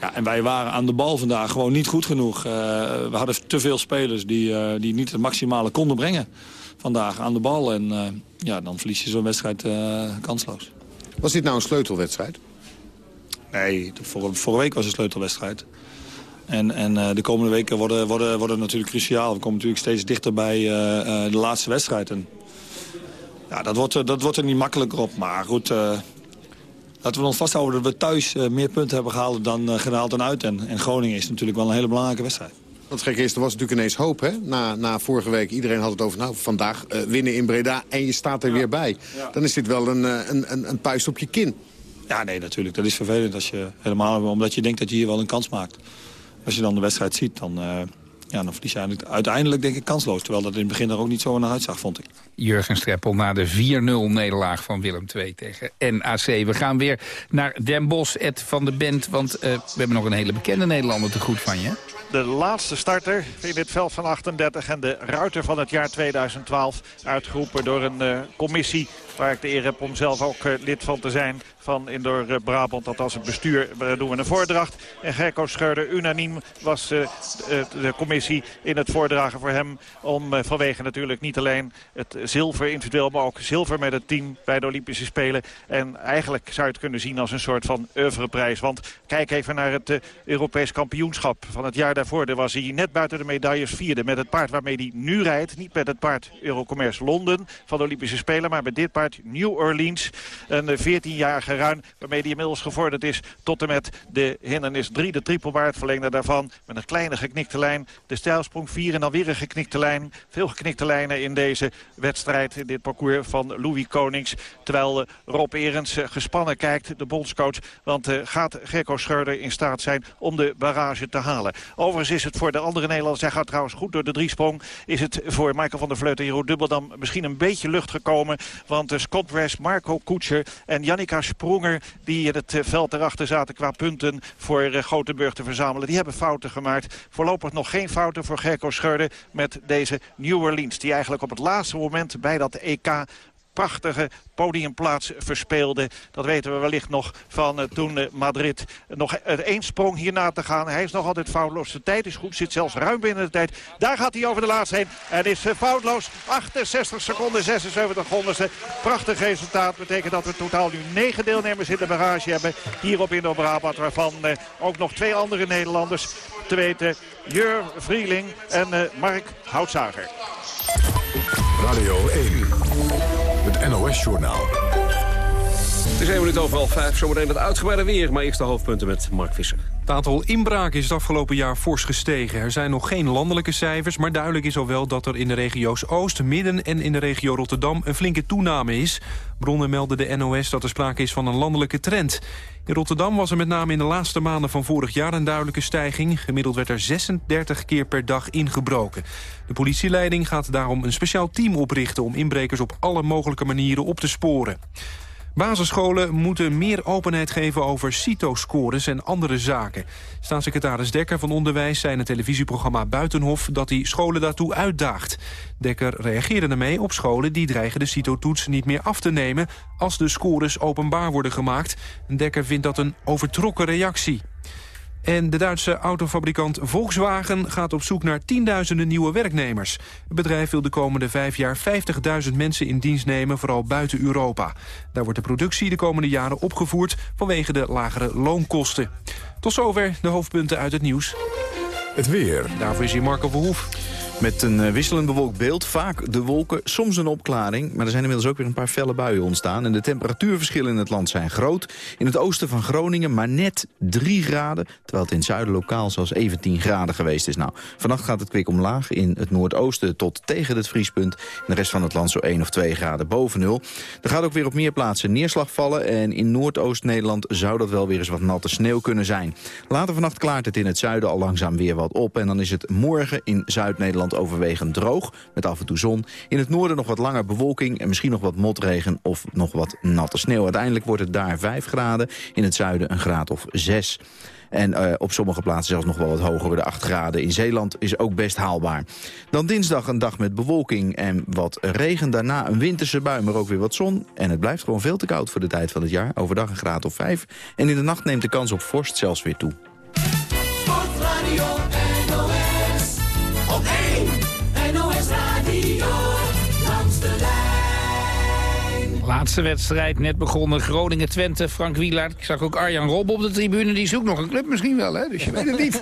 Ja, en wij waren aan de bal vandaag gewoon niet goed genoeg. we hadden te veel spelers die, die niet het maximale konden brengen vandaag aan de bal. En ja, dan verlies je zo'n wedstrijd kansloos. Was dit nou een sleutelwedstrijd? Nee, vorige, week was een sleutelwedstrijd. En, en uh, de komende weken worden, worden, worden natuurlijk cruciaal. We komen natuurlijk steeds dichter bij uh, uh, de laatste wedstrijd. En, ja, dat, wordt, dat wordt er niet makkelijker op. Maar goed, laten we ons vasthouden dat we thuis meer punten hebben gehaald dan gehaald dan uit. En, en Groningen is natuurlijk wel een hele belangrijke wedstrijd. Wat gek is, er was natuurlijk ineens hoop, hè? Na, na vorige week, iedereen had het over, nou, vandaag uh, winnen in Breda en je staat er weer bij. Ja. Dan is dit wel een, een, een, een puist op je kin. Ja, nee, natuurlijk. Dat is vervelend als je helemaal, omdat je denkt dat je hier wel een kans maakt. Als je dan de wedstrijd ziet, dan, uh, ja, dan verlies je uiteindelijk denk ik kansloos. Terwijl dat in het begin er ook niet zo naar uitzag, vond ik. Jurgen Streppel na de 4-0 nederlaag van Willem II tegen NAC. We gaan weer naar Den Bosch, Ed van de Bent. Want uh, we hebben nog een hele bekende Nederlander te goed van je de laatste starter in dit veld van 38 en de ruiter van het jaar 2012. Uitgeroepen door een uh, commissie waar ik de eer heb om zelf ook uh, lid van te zijn van Indoor uh, Brabant. Althans het bestuur doen we een voordracht. En Gerco Scheurder unaniem was de commissie missie in het voordragen voor hem. Om vanwege natuurlijk niet alleen het zilver individueel, maar ook zilver met het team bij de Olympische Spelen. En eigenlijk zou je het kunnen zien als een soort van oeuvreprijs. Want kijk even naar het Europees kampioenschap van het jaar daarvoor. Daar was hij net buiten de medailles vierde met het paard waarmee hij nu rijdt. Niet met het paard Eurocommerce Londen van de Olympische Spelen, maar met dit paard New Orleans. Een 14-jarige ruin waarmee hij inmiddels gevorderd is tot en met de hindernis 3. De trippelbaard verlengde daarvan met een kleine geknikte lijn. De stijlsprong 4 en dan weer een geknikte lijn. Veel geknikte lijnen in deze wedstrijd, in dit parcours van Louis Konings. Terwijl eh, Rob Erens eh, gespannen kijkt, de bondscoach. Want uh, gaat Gekko Scheurder in staat zijn om de barrage te halen. Overigens is het voor de andere Nederlanders, hij gaat trouwens goed door de driesprong. Is het voor Michael van der Vleuten en Jeroen Dubbeldam misschien een beetje lucht gekomen. Want Scott West, Marco Koetscher en Jannica Spronger... die in het veld erachter zaten qua punten voor Gothenburg te verzamelen. Die hebben fouten gemaakt. Voorlopig nog geen fouten voor Gerko Scheurde met deze New Orleans. Die eigenlijk op het laatste moment bij dat EK prachtige podiumplaats verspeelde. Dat weten we wellicht nog van uh, toen uh, Madrid. Nog uh, één sprong hierna te gaan. Hij is nog altijd foutloos. De tijd is goed, zit zelfs ruim binnen de tijd. Daar gaat hij over de laatste heen. En is foutloos. 68 seconden, 76 honderdste. Prachtig resultaat. Betekent dat we totaal nu negen deelnemers in de barrage hebben. Hier op Indo-Brabant. Waarvan ook nog twee andere Nederlanders te weten. Jur Vrieling en Mark Houtzager. Radio 1. Het NOS-journaal. Is 1 minuut over half vijf. Zometeen het uitgebreide weer. Maar eerst de hoofdpunten met Mark Visser. Het aantal inbraken is het afgelopen jaar fors gestegen. Er zijn nog geen landelijke cijfers, maar duidelijk is al wel dat er in de regio's Oost, Midden en in de regio Rotterdam een flinke toename is. Bronnen melden de NOS dat er sprake is van een landelijke trend. In Rotterdam was er met name in de laatste maanden van vorig jaar een duidelijke stijging. Gemiddeld werd er 36 keer per dag ingebroken. De politieleiding gaat daarom een speciaal team oprichten om inbrekers op alle mogelijke manieren op te sporen. Basisscholen moeten meer openheid geven over CITO-scores en andere zaken. Staatssecretaris Dekker van Onderwijs zei in het televisieprogramma Buitenhof... dat hij scholen daartoe uitdaagt. Dekker reageerde ermee op scholen die dreigen de CITO-toets niet meer af te nemen... als de scores openbaar worden gemaakt. Dekker vindt dat een overtrokken reactie. En de Duitse autofabrikant Volkswagen gaat op zoek naar tienduizenden nieuwe werknemers. Het bedrijf wil de komende vijf jaar 50.000 mensen in dienst nemen, vooral buiten Europa. Daar wordt de productie de komende jaren opgevoerd vanwege de lagere loonkosten. Tot zover de hoofdpunten uit het nieuws. Het weer. Daarvoor is hier Marco Verhoef. Met een eh, wisselend bewolkt beeld, vaak de wolken, soms een opklaring. Maar er zijn inmiddels ook weer een paar felle buien ontstaan. En de temperatuurverschillen in het land zijn groot. In het oosten van Groningen maar net 3 graden. Terwijl het in het zuiden lokaal zelfs even 10 graden geweest is. Nou, vannacht gaat het kwik omlaag. In het noordoosten tot tegen het vriespunt. In de rest van het land zo 1 of 2 graden boven nul. Er gaat ook weer op meer plaatsen neerslag vallen. En in Noordoost-Nederland zou dat wel weer eens wat natte sneeuw kunnen zijn. Later vannacht klaart het in het zuiden al langzaam weer wat op. En dan is het morgen in Zuid-Nederland overwegend droog, met af en toe zon. In het noorden nog wat langer bewolking en misschien nog wat motregen of nog wat natte sneeuw. Uiteindelijk wordt het daar 5 graden, in het zuiden een graad of 6. En uh, op sommige plaatsen zelfs nog wel wat hoger, de 8 graden. In Zeeland is ook best haalbaar. Dan dinsdag een dag met bewolking en wat regen. Daarna een winterse bui, maar ook weer wat zon. En het blijft gewoon veel te koud voor de tijd van het jaar. Overdag een graad of 5. En in de nacht neemt de kans op vorst zelfs weer toe op 1. NOS Radio. Laatste wedstrijd, net begonnen. Groningen-Twente, Frank Wielaert. Ik zag ook Arjan Rob op de tribune. Die zoekt nog een club misschien wel, hè? Dus je weet het niet.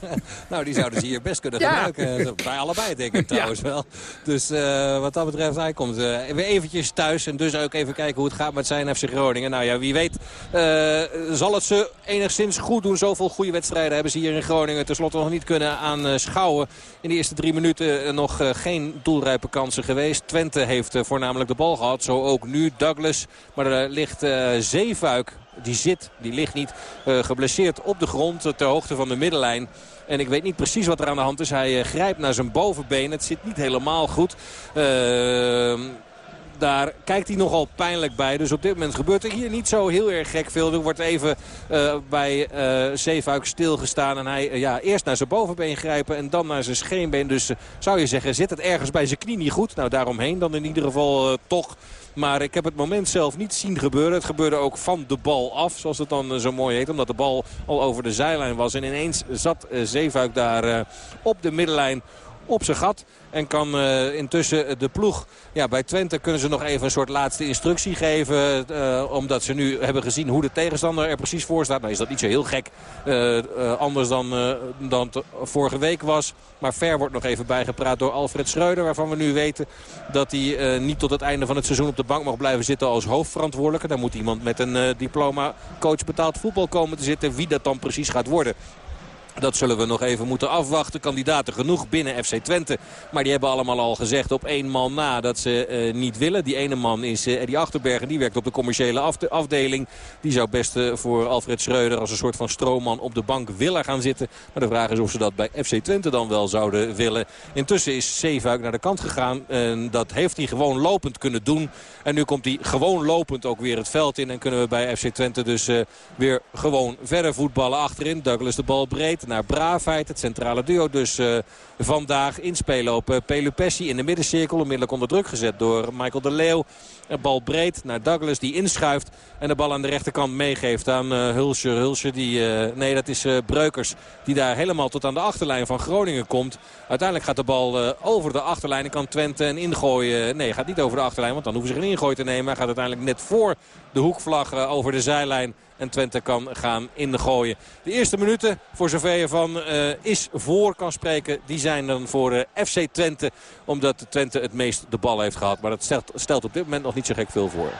nou, die zouden ze hier best kunnen gebruiken. Bij allebei, denk ik trouwens wel. Dus uh, wat dat betreft, hij komt uh, weer eventjes thuis. En dus ook even kijken hoe het gaat met zijn FC Groningen. Nou ja, wie weet uh, zal het ze enigszins goed doen. Zoveel goede wedstrijden hebben ze hier in Groningen tenslotte nog niet kunnen aanschouwen. In de eerste drie minuten nog geen doelrijpe kansen geweest. Twente heeft voornamelijk de bal gehad. Zo ook nu Douglas. Maar er ligt uh, Zeefuik, die zit, die ligt niet, uh, geblesseerd op de grond ter hoogte van de middenlijn. En ik weet niet precies wat er aan de hand is. Hij grijpt naar zijn bovenbeen. Het zit niet helemaal goed. daar kijkt hij nogal pijnlijk bij. Dus op dit moment gebeurt er hier niet zo heel erg gek veel. Er wordt even bij uh, Zeefuik stilgestaan. En hij ja, eerst naar zijn bovenbeen grijpen en dan naar zijn scheenbeen. Dus zou je zeggen, zit het ergens bij zijn knie niet goed? Nou, daaromheen dan in ieder geval toch... Maar ik heb het moment zelf niet zien gebeuren. Het gebeurde ook van de bal af, zoals het dan zo mooi heet. Omdat de bal al over de zijlijn was. En ineens zat Zeefuik daar op de middenlijn op zijn gat. En kan uh, intussen de ploeg... Ja, bij Twente kunnen ze nog even een soort laatste instructie geven. Uh, omdat ze nu hebben gezien hoe de tegenstander er precies voor staat. Nou is dat niet zo heel gek. Uh, anders dan, dan vorige week was. Maar ver wordt nog even bijgepraat door Alfred Schreuder. Waarvan we nu weten dat hij niet tot het einde van het seizoen op de bank mag blijven zitten als hoofdverantwoordelijke. Daar moet iemand met een diploma coach betaald voetbal komen te zitten. Wie dat dan precies gaat worden. Dat zullen we nog even moeten afwachten. Kandidaten genoeg binnen FC Twente. Maar die hebben allemaal al gezegd op één man na dat ze uh, niet willen. Die ene man is uh, Eddie Achterberg en die werkt op de commerciële afdeling. Die zou best uh, voor Alfred Schreuder als een soort van stroomman op de bank willen gaan zitten. Maar de vraag is of ze dat bij FC Twente dan wel zouden willen. Intussen is Zeefuik naar de kant gegaan. En dat heeft hij gewoon lopend kunnen doen. En nu komt hij gewoon lopend ook weer het veld in. En kunnen we bij FC Twente dus weer gewoon verder voetballen achterin. Douglas de bal breed naar Braafheid. Het centrale duo dus uh, vandaag inspelen op uh, Pelupessi in de middencirkel. Onmiddellijk onder druk gezet door Michael de Leeuw. Een bal breed naar Douglas die inschuift. En de bal aan de rechterkant meegeeft aan uh, Hulsje. Hulsje die, nee dat is Breukers. Die daar helemaal tot aan de achterlijn van Groningen komt. Uiteindelijk gaat de bal over de achterlijn. En kan Twente een ingooi... nee gaat niet over de achterlijn. Want dan hoeven ze geen ingooi te nemen. Hij gaat uiteindelijk net voor de hoekvlag over de zijlijn. En Twente kan gaan ingooien. De eerste minuten, voor zover je van uh, is voor kan spreken... die zijn dan voor uh, FC Twente. Omdat Twente het meest de bal heeft gehad. Maar dat stelt, stelt op dit moment nog niet zo gek veel voor.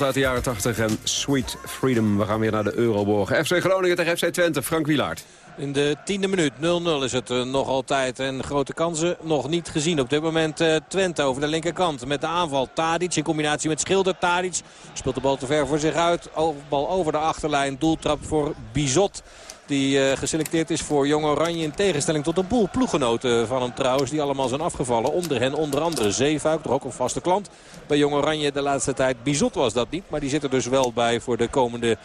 Uit de jaren 80 en Sweet Freedom. We gaan weer naar de Euroborg. FC Groningen tegen FC Twente. Frank Wilaert. In de tiende minuut 0-0 is het uh, nog altijd. En grote kansen nog niet gezien. Op dit moment uh, Twente over de linkerkant met de aanval. Tadic in combinatie met Schilder. Tadic speelt de bal te ver voor zich uit. Bal over de achterlijn. Doeltrap voor Bizot. Die uh, geselecteerd is voor Jong Oranje in tegenstelling tot een boel ploeggenoten van hem trouwens. Die allemaal zijn afgevallen. Onder hen onder andere Zeefuik, toch ook een vaste klant. Bij Jong Oranje de laatste tijd. Bizot was dat niet, maar die zit er dus wel bij voor de komende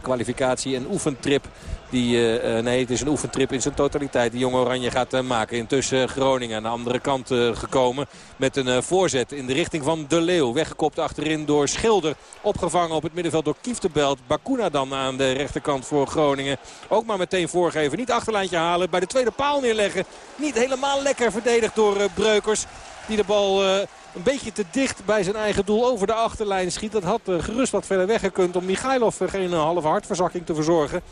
kwalificatie en oefentrip. Die, uh, nee, het is een oefentrip in zijn totaliteit. Die jonge Oranje gaat maken. Intussen Groningen aan de andere kant gekomen. Met een voorzet in de richting van De Leeuw. Weggekopt achterin door Schilder. Opgevangen op het middenveld door Kieftebelt. Bakuna dan aan de rechterkant voor Groningen. Ook maar meteen voorgeven. Niet achterlijntje halen. Bij de tweede paal neerleggen. Niet helemaal lekker verdedigd door Breukers. Die de bal een beetje te dicht bij zijn eigen doel over de achterlijn schiet. Dat had gerust wat verder weggekund om Michailov geen halve hartverzakking te verzorgen.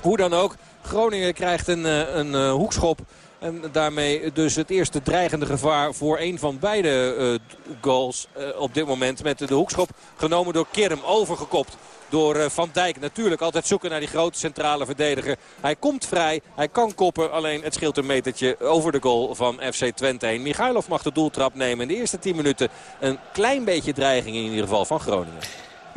Hoe dan ook, Groningen krijgt een, een, een hoekschop. En daarmee dus het eerste dreigende gevaar voor een van beide goals op dit moment. Met de hoekschop genomen door Kerm, overgekopt door uh, Van Dijk. Natuurlijk altijd zoeken naar die grote centrale verdediger. Hij komt vrij, hij kan koppen. Alleen het scheelt een metertje over de goal van FC Twente heen. Michailov mag de doeltrap nemen in de eerste 10 minuten. Een klein beetje dreiging in ieder geval van Groningen.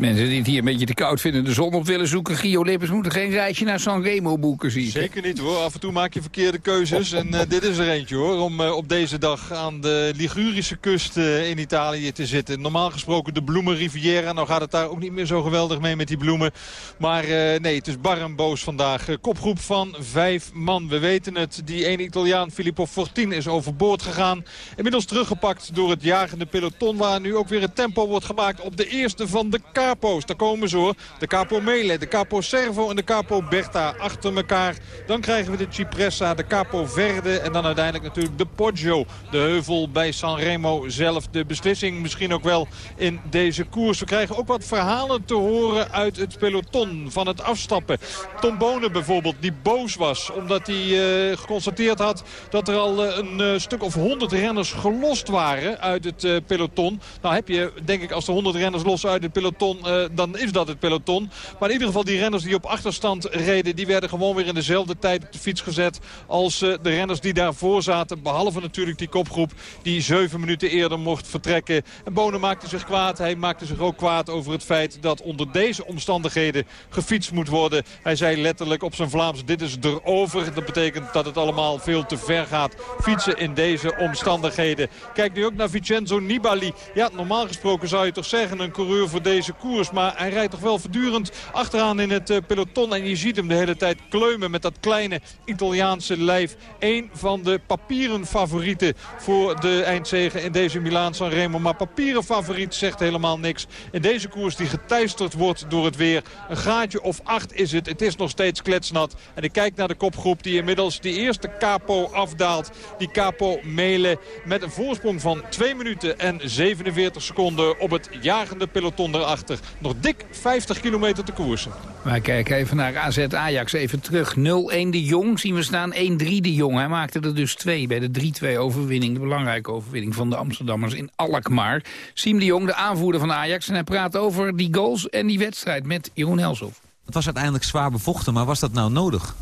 Mensen die het hier een beetje te koud vinden de zon op willen zoeken... Gio Lippers moeten geen reisje naar Sanremo boeken, zie Zeker niet hoor. Af en toe maak je verkeerde keuzes. En uh, dit is er eentje hoor. Om uh, op deze dag aan de Ligurische kust uh, in Italië te zitten. Normaal gesproken de bloemen Riviera. Nou gaat het daar ook niet meer zo geweldig mee met die bloemen. Maar nee, het is bar en boos vandaag. kopgroep van vijf man. We weten het. Die ene Italiaan, Filippo Fortin, is overboord gegaan. Inmiddels teruggepakt door het jagende peloton. Waar nu ook weer het tempo wordt gemaakt op de eerste van de kaart capo's. Daar komen ze hoor. De capo Mele, de capo Servo en de capo Berta achter elkaar. Dan krijgen we de Cipressa, de capo Verde en dan uiteindelijk natuurlijk de Poggio. De heuvel bij Sanremo zelf. De beslissing misschien ook wel in deze koers. We krijgen ook wat verhalen te horen uit het peloton van het afstappen. Tom Bonen bijvoorbeeld, die boos was omdat hij uh, geconstateerd had dat er al uh, een uh, stuk of 100 renners gelost waren uit het peloton. Nou heb je denk ik als er 100 renners los uit het peloton uh, dan is dat het peloton. Maar in ieder geval die renners die op achterstand reden... die werden gewoon weer in dezelfde tijd op de fiets gezet... als uh, de renners die daarvoor zaten. Behalve natuurlijk die kopgroep die zeven minuten eerder mocht vertrekken. En Bonen maakte zich kwaad. Hij maakte zich ook kwaad over het feit dat onder deze omstandigheden gefietst moet worden. Hij zei letterlijk op zijn Vlaams, dit is erover. Dat betekent dat het allemaal veel te ver gaat. Fietsen in deze omstandigheden. Kijk nu ook naar Vincenzo Nibali. Ja, normaal gesproken zou je toch zeggen een coureur voor deze koers. Maar hij rijdt toch wel voortdurend achteraan in het uh, peloton. En je ziet hem de hele tijd kleumen met dat kleine Italiaanse lijf. Eén van de papieren favorieten voor de eindzegen in deze Milaan San Remo. Maar papieren favoriet zegt helemaal niks. In deze koers die geteisterd wordt door het weer. Een gaatje of acht is het. Het is nog steeds kletsnat. En ik kijk naar de kopgroep die inmiddels die eerste capo afdaalt. Die capo Mele met een voorsprong van 2 minuten en 47 seconden op het jagende peloton erachter. Nog dik 50 kilometer te koersen. Wij kijken even naar AZ Ajax. Even terug. 0-1 de Jong zien we staan. 1-3 de Jong. Hij maakte er dus twee bij de 3-2 overwinning. De belangrijke overwinning van de Amsterdammers in Alkmaar. Siem de Jong, de aanvoerder van Ajax. En hij praat over die goals en die wedstrijd met Jeroen Helshoff. Het was uiteindelijk zwaar bevochten, maar was dat nou nodig?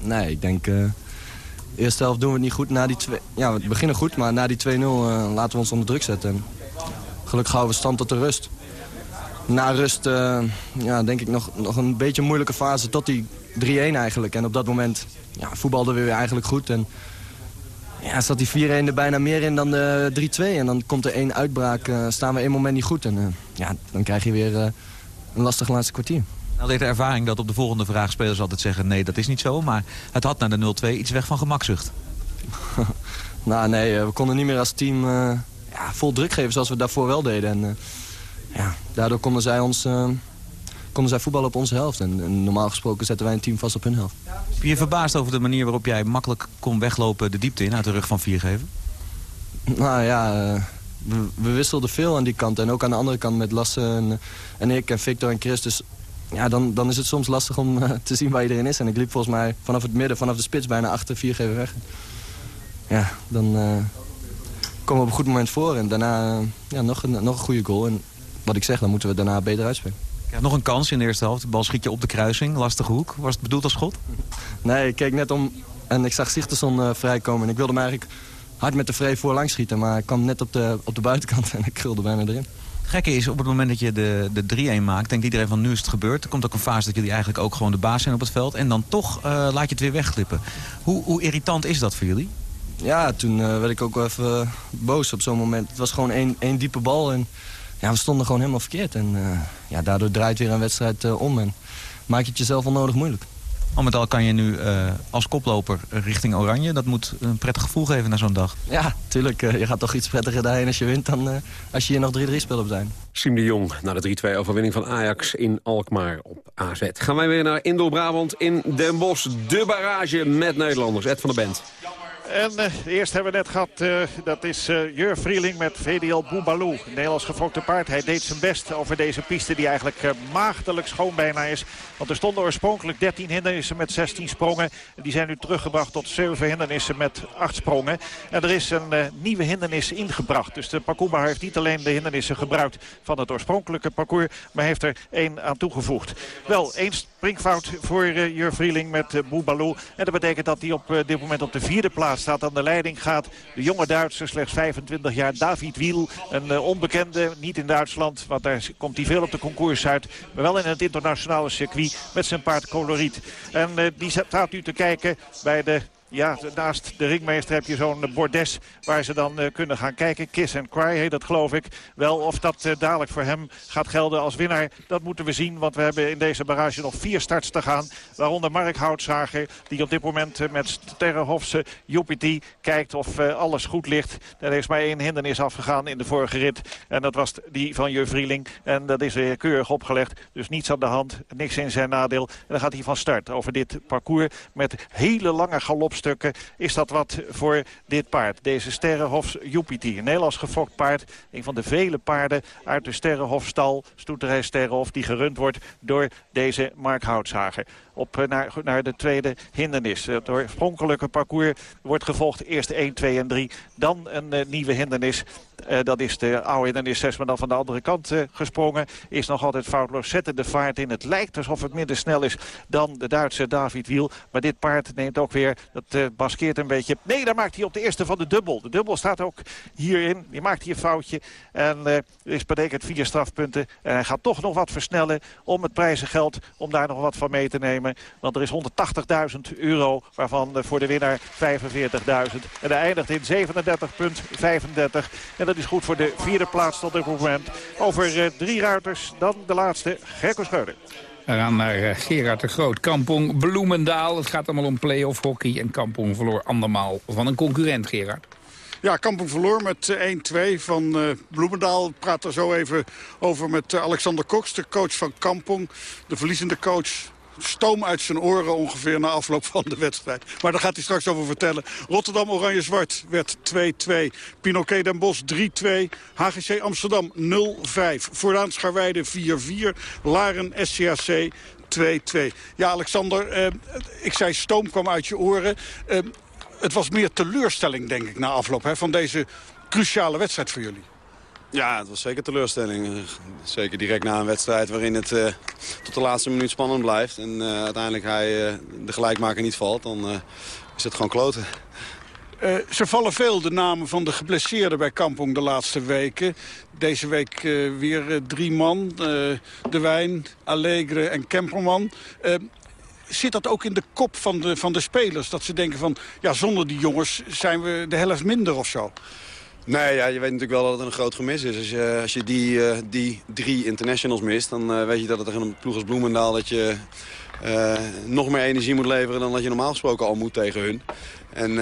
Nee, ik denk... Uh... De eerste helft doen we het niet goed. Na die twee, ja, we beginnen goed, maar na die 2-0 uh, laten we ons onder druk zetten. En gelukkig houden we stand tot de rust na rust uh, ja, denk ik nog, nog een beetje een moeilijke fase tot die 3-1 eigenlijk. En op dat moment ja, voetbalden we weer eigenlijk goed. En ja, zat die 4-1 er bijna meer in dan de 3-2. En dan komt er één uitbraak, uh, staan we één moment niet goed. En uh, ja, dan krijg je weer een lastig laatste kwartier. Nou leert de ervaring dat op de volgende vraag spelers altijd zeggen... nee, dat is niet zo, maar het had naar de 0-2 iets weg van gemakzucht. nou nee, we konden niet meer als team ja, vol druk geven zoals we daarvoor wel deden. En, ja, daardoor konden zij, ons, uh, konden zij voetballen op onze helft. En, en, normaal gesproken zetten wij een team vast op hun helft. Ben je verbaasd over de manier waarop jij makkelijk kon weglopen de diepte in uit de rug van Viergeven? Nou ja, uh, we, we, wisselden veel aan die kant. En ook aan de andere kant met Lasse en, en ik en Victor en Chris. Dus ja, dan, dan is het soms lastig om uh, te zien waar iedereen is. En ik liep volgens mij vanaf het midden, vanaf de spits bijna achter Viergever weg. Ja, dan komen we op een goed moment voor. En daarna ja, nog, een, nog een goede goal. En wat ik zeg, dan moeten we daarna beter uitspelen. Ja, nog een kans in de eerste helft. De bal schiet je op de kruising. Lastige hoek. Was het bedoeld als schot? Nee, ik keek net om en ik zag Zichterson uh, vrijkomen. En ik wilde hem eigenlijk hard met de vree voorlangs schieten. Maar ik kwam net op de, op de buitenkant en ik krulde bijna erin. Het gekke is, op het moment dat je de, de 3-1 maakt... denkt iedereen van nu is het gebeurd. Er komt ook een fase dat jullie eigenlijk ook gewoon de baas zijn op het veld. En dan toch uh, laat je het weer wegglippen. Hoe, hoe irritant is dat voor jullie? Ja, toen uh, werd ik ook wel even boos op zo'n moment. Het was gewoon één, één diepe bal en ja, we stonden gewoon helemaal verkeerd. En ja, daardoor draait weer een wedstrijd om en maak je het jezelf onnodig moeilijk. Al met al kan je nu uh, als koploper richting Oranje. Dat moet een prettig gevoel geven na zo'n dag. Ja, tuurlijk. Uh, je gaat toch iets prettiger daarheen als je wint... dan uh, als je hier nog 3-3 speelt op zijn. Siem de Jong na de 3-2-overwinning van Ajax in Alkmaar op AZ. Gaan wij weer naar Indo-Brabant in Den Bosch. De barrage met Nederlanders. Ed van der Bent. En uh, eerst hebben we net gehad, uh, dat is uh, Jur Vrieling met VDL. Een Nederlands gefokte paard. Hij deed zijn best over deze piste die eigenlijk maagdelijk schoon bijna is. Want er stonden oorspronkelijk 13 hindernissen met 16 sprongen. Die zijn nu teruggebracht tot 7 hindernissen met 8 sprongen. En er is een nieuwe hindernis ingebracht. Dus de parcoursbouwer heeft niet alleen de hindernissen gebruikt van het oorspronkelijke parcours. Maar heeft er één aan toegevoegd. Wel, één springfout voor Jur Vrieling met Boubalou. En dat betekent dat hij op dit moment op de vierde plaats staat aan de leiding. Gaat de jonge Duitser, slechts 25 jaar, David Wiel. Een uh, onbekende, niet in Duitsland, want daar komt hij veel op de concours uit. Maar wel in het internationale circuit met zijn paard Coloriet. En uh, die staat nu te kijken bij de ja, naast de ringmeester heb je zo'n bordes waar ze dan uh, kunnen gaan kijken. Kiss and Cry heet dat geloof ik. Wel, of dat uh, dadelijk voor hem gaat gelden als winnaar, dat moeten we zien. Want we hebben in deze barrage nog vier starts te gaan. Waaronder Mark Houtzager, die op dit moment uh, met Sterrenhofse UPT kijkt of alles goed ligt. Er is maar één hindernis afgegaan in de vorige rit. En dat was die van Jur Vrieling. En dat is weer keurig opgelegd. Dus niets aan de hand, niks in zijn nadeel. En dan gaat hij van start over dit parcours met hele lange galop stukken is dat wat voor dit paard. Deze Sterrenhofs Jupiter. Een Nederlands gefokt paard. Een van de vele paarden uit de Sterrenhofstal. Stoeterij Sterrenhof die gerund wordt door deze Mark Houtshager op naar, naar de tweede hindernis. Het oorspronkelijke parcours wordt gevolgd eerst 1, 2 en 3. Dan een uh, nieuwe hindernis. Uh, dat is de oude hindernis 6, maar dan van de andere kant gesprongen. Is nog altijd foutloos. Zetten de vaart in. Het lijkt alsof het minder snel is dan de Duitse David Wiel. Maar dit paard neemt ook weer, dat baskeert een beetje. Nee, daar maakt hij op de eerste van de dubbel. De dubbel staat ook hierin. Die maakt hier een foutje. En is betekend vier strafpunten. En hij gaat toch nog wat versnellen om het prijzengeld. Om daar nog wat van mee te nemen. Want er is 180.000 euro, waarvan voor de winnaar 45.000. En hij eindigt in 37,35. En dat is goed voor de vierde plaats tot dit moment. Over uh, drie ruiters, dan de laatste, Gerko Schreuder. We gaan naar uh, Gerard de Groot. Kampong Bloemendaal. Het gaat allemaal om play-off hockey. En Kampong verloor andermaal van een concurrent, Gerard. Ja, Kampong verloor met 1-2 van uh, Bloemendaal. Ik praat er zo even over met uh, Alexander Koks, de coach van Kampong. De verliezende coach stoom uit zijn oren ongeveer na afloop van de wedstrijd. Maar daar gaat hij straks over vertellen. Rotterdam Oranje-Zwart werd 2-2. Pinoquet Den Bosch 3-2. HGC Amsterdam 0-5. Vooraan Scharweide 4-4. Laren SCAC 2-2. Ja, Alexander, eh, ik zei stoom kwam uit je oren. Eh, het was meer teleurstelling, denk ik, na afloop hè, van deze cruciale wedstrijd voor jullie. Ja, het was zeker teleurstelling. Zeker direct na een wedstrijd waarin het uh, tot de laatste minuut spannend blijft. En uh, uiteindelijk hij uh, de gelijkmaker niet valt, dan is het gewoon kloten. ze vallen veel, de namen van de geblesseerden bij Kampong de laatste weken. Deze week weer drie man. de Wijn, Allegre en Kemperman. Zit dat ook in de kop van de, van de spelers? Dat ze denken van, ja, zonder die jongens zijn we de helft minder of zo? Nee, ja, je weet natuurlijk wel dat het een groot gemis is. Als je, als je die, uh, die drie internationals mist, dan uh, weet je dat het tegen een ploeg als Bloemendaal... dat je uh, nog meer energie moet leveren dan dat je normaal gesproken al moet tegen hun. En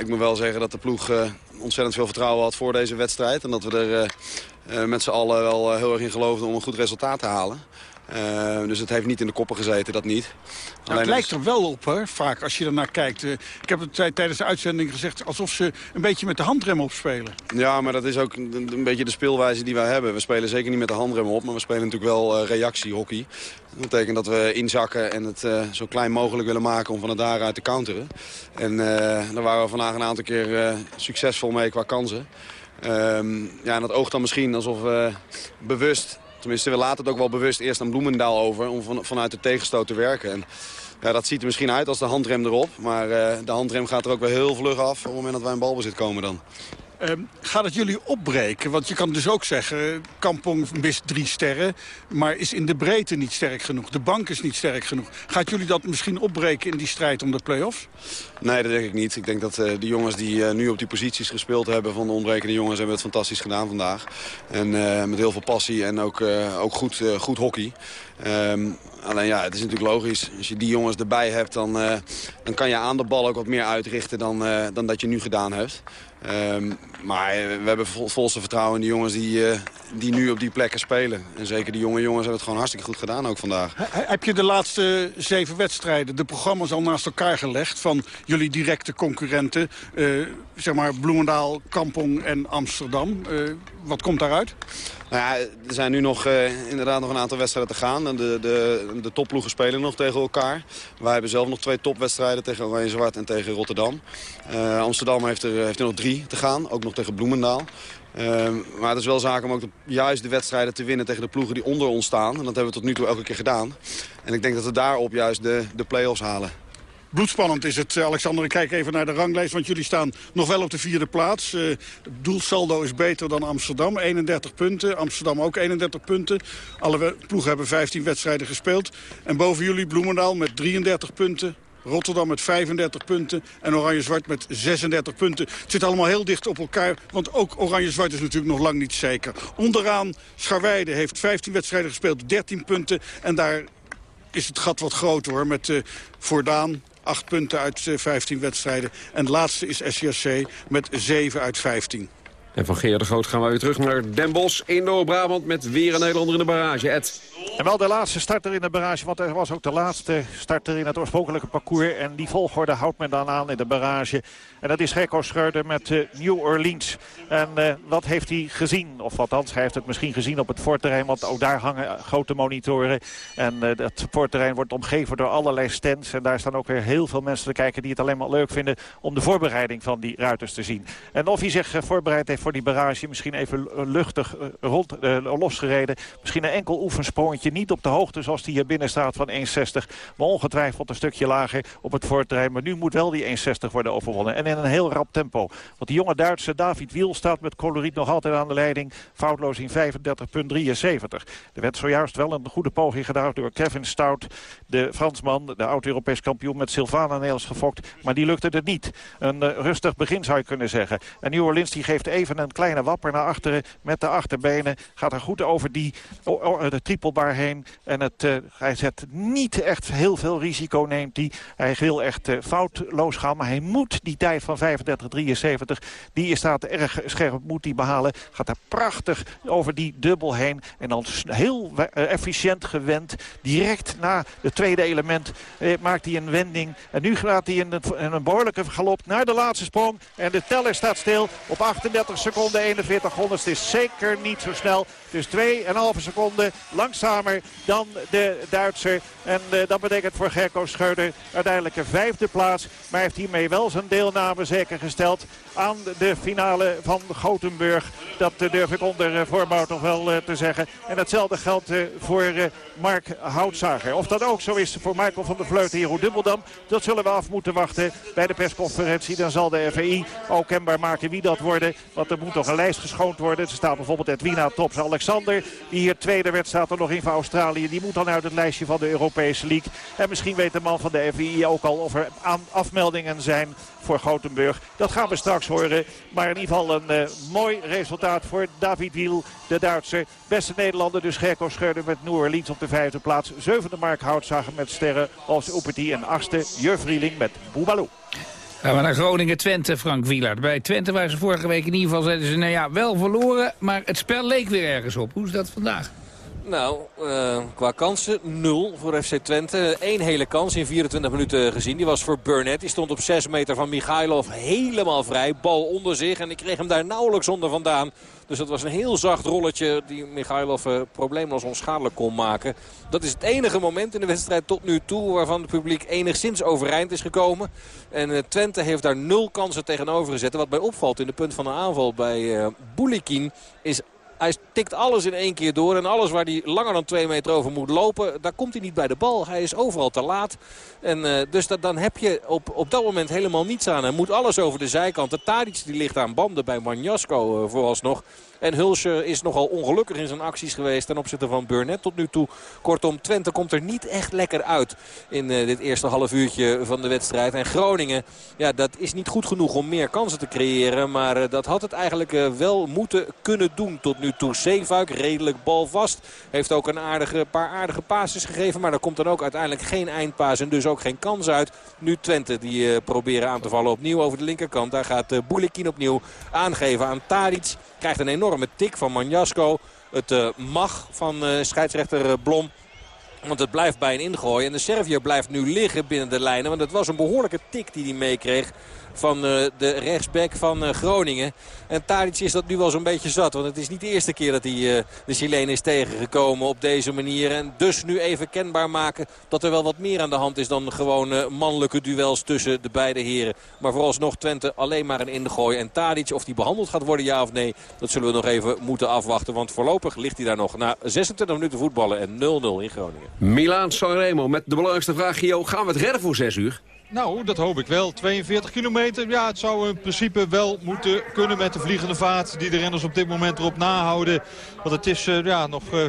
ik moet wel zeggen dat de ploeg ontzettend veel vertrouwen had voor deze wedstrijd. En dat we er met z'n allen wel heel erg in geloofden om een goed resultaat te halen. Uh, dus het heeft niet in de koppen gezeten, dat niet. Nou, het lijkt er wel op, hè, vaak, als je ernaar kijkt. Uh, ik heb het tijdens de uitzending gezegd... alsof ze een beetje met de handrem opspelen. Ja, maar dat is ook een, een, beetje de speelwijze die wij hebben. We spelen zeker niet met de handrem op, maar we spelen natuurlijk wel uh, reactiehockey. Dat betekent dat we inzakken en het zo klein mogelijk willen maken... om van het daaruit te counteren. En daar waren we vandaag een aantal keer succesvol mee qua kansen. Ehm, ja, en dat oogt dan misschien alsof we bewust... Tenminste, we laten het ook wel bewust eerst aan Bloemendaal over... om van, vanuit de tegenstoot te werken. En, ja, dat ziet er misschien uit als de handrem erop. Maar de handrem gaat er ook wel heel vlug af... op het moment dat wij in balbezit komen dan. Ehm, gaat het jullie opbreken? Want je kan dus ook zeggen, Kampong mist drie sterren... maar is in de breedte niet sterk genoeg. De bank is niet sterk genoeg. Gaat jullie dat misschien opbreken in die strijd om de play-offs? Nee, dat denk ik niet. Ik denk dat uh, de jongens die uh, nu op die posities gespeeld hebben... van de ontbrekende jongens hebben het fantastisch gedaan vandaag. En uh, met heel veel passie en ook, ook goed, goed hockey. Um, alleen ja, het is natuurlijk logisch. Als je die jongens erbij hebt, dan, dan kan je aan de bal ook wat meer uitrichten... dan, dan dat je nu gedaan hebt. Um, maar we hebben vol, volste vertrouwen in de jongens die, uh, die nu op die plekken spelen. En zeker die jonge jongens hebben het gewoon hartstikke goed gedaan ook vandaag. He, heb je de laatste zeven wedstrijden, de programma's al naast elkaar gelegd... van jullie directe concurrenten, uh, zeg maar Bloemendaal, Kampong en Amsterdam? Uh, wat komt daaruit? Nou ja, er zijn nu nog inderdaad nog een aantal wedstrijden te gaan. En de, de, de topploegen spelen nog tegen elkaar. Wij hebben zelf nog twee topwedstrijden tegen Oranje Zwart en tegen Rotterdam. Amsterdam heeft er, heeft er nog drie te gaan, ook nog tegen Bloemendaal. Uh, maar het is wel zaak om ook de, juist de wedstrijden te winnen tegen de ploegen die onder ons staan. En dat hebben we tot nu toe elke keer gedaan. En ik denk dat we daarop juist de, de play-offs halen. Bloedspannend is het, Alexander. Ik kijk even naar de ranglijst, want jullie staan nog wel op de vierde plaats. Uh, het doelsaldo is beter dan Amsterdam, 31 punten. Amsterdam ook 31 punten. Alle ploegen hebben 15 wedstrijden gespeeld. En boven jullie Bloemendaal met 33 punten. Rotterdam met 35 punten en Oranje-Zwart met 36 punten. Het zit allemaal heel dicht op elkaar, want ook Oranje-Zwart is natuurlijk nog lang niet zeker. Onderaan Scharweide heeft 15 wedstrijden gespeeld, 13 punten. En daar is het gat wat groter hoor, met uh, Voordaan 8 punten uit 15 wedstrijden. En de laatste is SCSC met 7 uit 15. En van Geer de Groot gaan we weer terug naar Den Bosch in Noord-Brabant... met weer een Nederlander in de barrage. Ed. En wel de laatste starter in de barrage, want er was ook de laatste starter in het oorspronkelijke parcours. En die volgorde houdt men dan aan in de barrage. En dat is Gekko Scheurder met uh, New Orleans. En uh, wat heeft hij gezien? Of althans, hij heeft het misschien gezien op het voorterrein. Want ook daar hangen grote monitoren. En uh, het voorterrein wordt omgeven door allerlei stands. En daar staan ook weer heel veel mensen te kijken die het alleen maar leuk vinden... om de voorbereiding van die ruiters te zien. En of hij zich voorbereid heeft voor die barrage. Misschien even luchtig rond, losgereden. Misschien een enkel oefensprongetje. Niet op de hoogte zoals die hier binnen staat van 1,60. Maar ongetwijfeld een stukje lager op het voorterrein. Maar nu moet wel die 1,60 worden overwonnen. En in een heel rap tempo. Want die jonge Duitse David Wiel staat met coloriet nog altijd aan de leiding. Foutloos in 35,73. Er werd zojuist wel een goede poging gedaan door Kevin Stout. De Fransman, de oud-Europees kampioen met Sylvana Nels gefokt. Maar die lukte het niet. Een uh, rustig begin zou je kunnen zeggen. En New Orleans die geeft even een kleine wapper naar achteren met de achterbenen. Gaat er goed over die de trippelbar heen. En het, uh, hij zet niet echt heel veel risico neemt hij. Hij wil echt uh, foutloos gaan. Maar hij moet die tijd van 35-73. Die staat erg scherp, moet die behalen. Gaat er prachtig over die dubbel heen. En dan heel efficiënt gewend. Direct na het tweede element eh, maakt hij een wending. En nu gaat hij in een, in een behoorlijke galop naar de laatste sprong. En de teller staat stil op 38 seconden 41 honderdste. is zeker niet zo snel. Dus 2,5 seconden langzamer dan de Duitser. En uh, dat betekent voor Gerko Scheurder uiteindelijk een vijfde plaats. Maar heeft hiermee wel zijn deelname zeker gesteld aan de finale van Gothenburg. Dat uh, durf ik onder uh, voorbouw toch wel te zeggen. En hetzelfde geldt voor Mark Houtzager. Of dat ook zo is voor Michael van der Vleuten hier hoe Dubbeldam. Dat zullen we af moeten wachten bij de persconferentie. Dan zal de FVI ook kenbaar maken wie dat worden. Want er moet nog een lijst geschoond worden. Er staat bijvoorbeeld Edwina Tops Alexander. Die hier tweede werd staat er nog in voor Australië. Die moet dan uit het lijstje van de Europese League. En misschien weet de man van de FVI ook al of er afmeldingen zijn voor Gothenburg. Dat gaan we straks horen. Maar in ieder geval een uh, mooi resultaat voor David Wiel, de Duitser. Beste Nederlander dus Gerko Scheurder met New Orleans op de vijfde plaats. Zevende Mark Houtzager met sterren als Oepertie. En achtste Jur Vrieling met Boubalou. Gaan we naar Groningen-Twente, Frank Wielaert. Bij Twente waren ze vorige week in ieder geval, zeiden ze, nou ja, wel verloren, maar het spel leek weer ergens op. Hoe is dat vandaag? Nou, uh, qua kansen nul voor FC Twente. Eén hele kans in 24 minuten gezien. Die was voor Burnett. Die stond op 6 meter van Michailov helemaal vrij. Bal onder zich en ik kreeg hem daar nauwelijks onder vandaan. Dus dat was een heel zacht rolletje die Michailov uh, probleemloos onschadelijk kon maken. Dat is het enige moment in de wedstrijd tot nu toe waarvan het publiek enigszins overeind is gekomen. En uh, Twente heeft daar nul kansen tegenover gezet. wat mij opvalt in de punt van de aanval bij uh, Boulikin is hij tikt alles in één keer door. En alles waar hij langer dan twee meter over moet lopen, daar komt hij niet bij de bal. Hij is overal te laat. En uh, dus dan heb je op, op dat moment helemaal niets aan. Hij moet alles over de zijkant. De Tadic die ligt aan banden bij Manjasko uh, vooralsnog. En Hulsje is nogal ongelukkig in zijn acties geweest ten opzichte van Burnett tot nu toe. Kortom, Twente komt er niet echt lekker uit in uh, dit eerste half uurtje van de wedstrijd. En Groningen, ja, dat is niet goed genoeg om meer kansen te creëren. Maar uh, dat had het eigenlijk uh, wel moeten kunnen doen tot nu toe. Zeefuik redelijk balvast. Heeft ook een aardige, paar aardige passes gegeven. Maar daar komt dan ook uiteindelijk geen eindpaas en dus ook geen kans uit. Nu Twente die proberen aan te vallen opnieuw over de linkerkant. Daar gaat uh, Boulikin opnieuw aangeven aan Tadic. Krijgt een enorme tik van Manjasko. Het uh, mag van uh, scheidsrechter Blom. Want het blijft bij een ingooi. En de Serviër blijft nu liggen binnen de lijnen. Want het was een behoorlijke tik die hij meekreeg van uh, de rechtsback van uh, Groningen. En Tadic is dat nu wel zo'n beetje zat. Want het is niet de eerste keer dat hij uh, de Chileen is tegengekomen op deze manier. En dus nu even kenbaar maken dat er wel wat meer aan de hand is dan gewoon mannelijke duels tussen de beide heren. Maar vooralsnog Twente alleen maar een ingooi. En Tadic, of die behandeld gaat worden ja of nee, dat zullen we nog even moeten afwachten. Want voorlopig ligt hij daar nog na 26 minuten voetballen en 0-0 in Groningen. Milaan Sanremo met de belangrijkste vraag, Gio. Gaan we het redden voor 6 uur? Nou, dat hoop ik wel. 42 kilometer, ja, het zou in principe wel moeten kunnen met de vliegende vaart die de renners op dit moment erop nahouden. Want het is uh, ja, nog uh,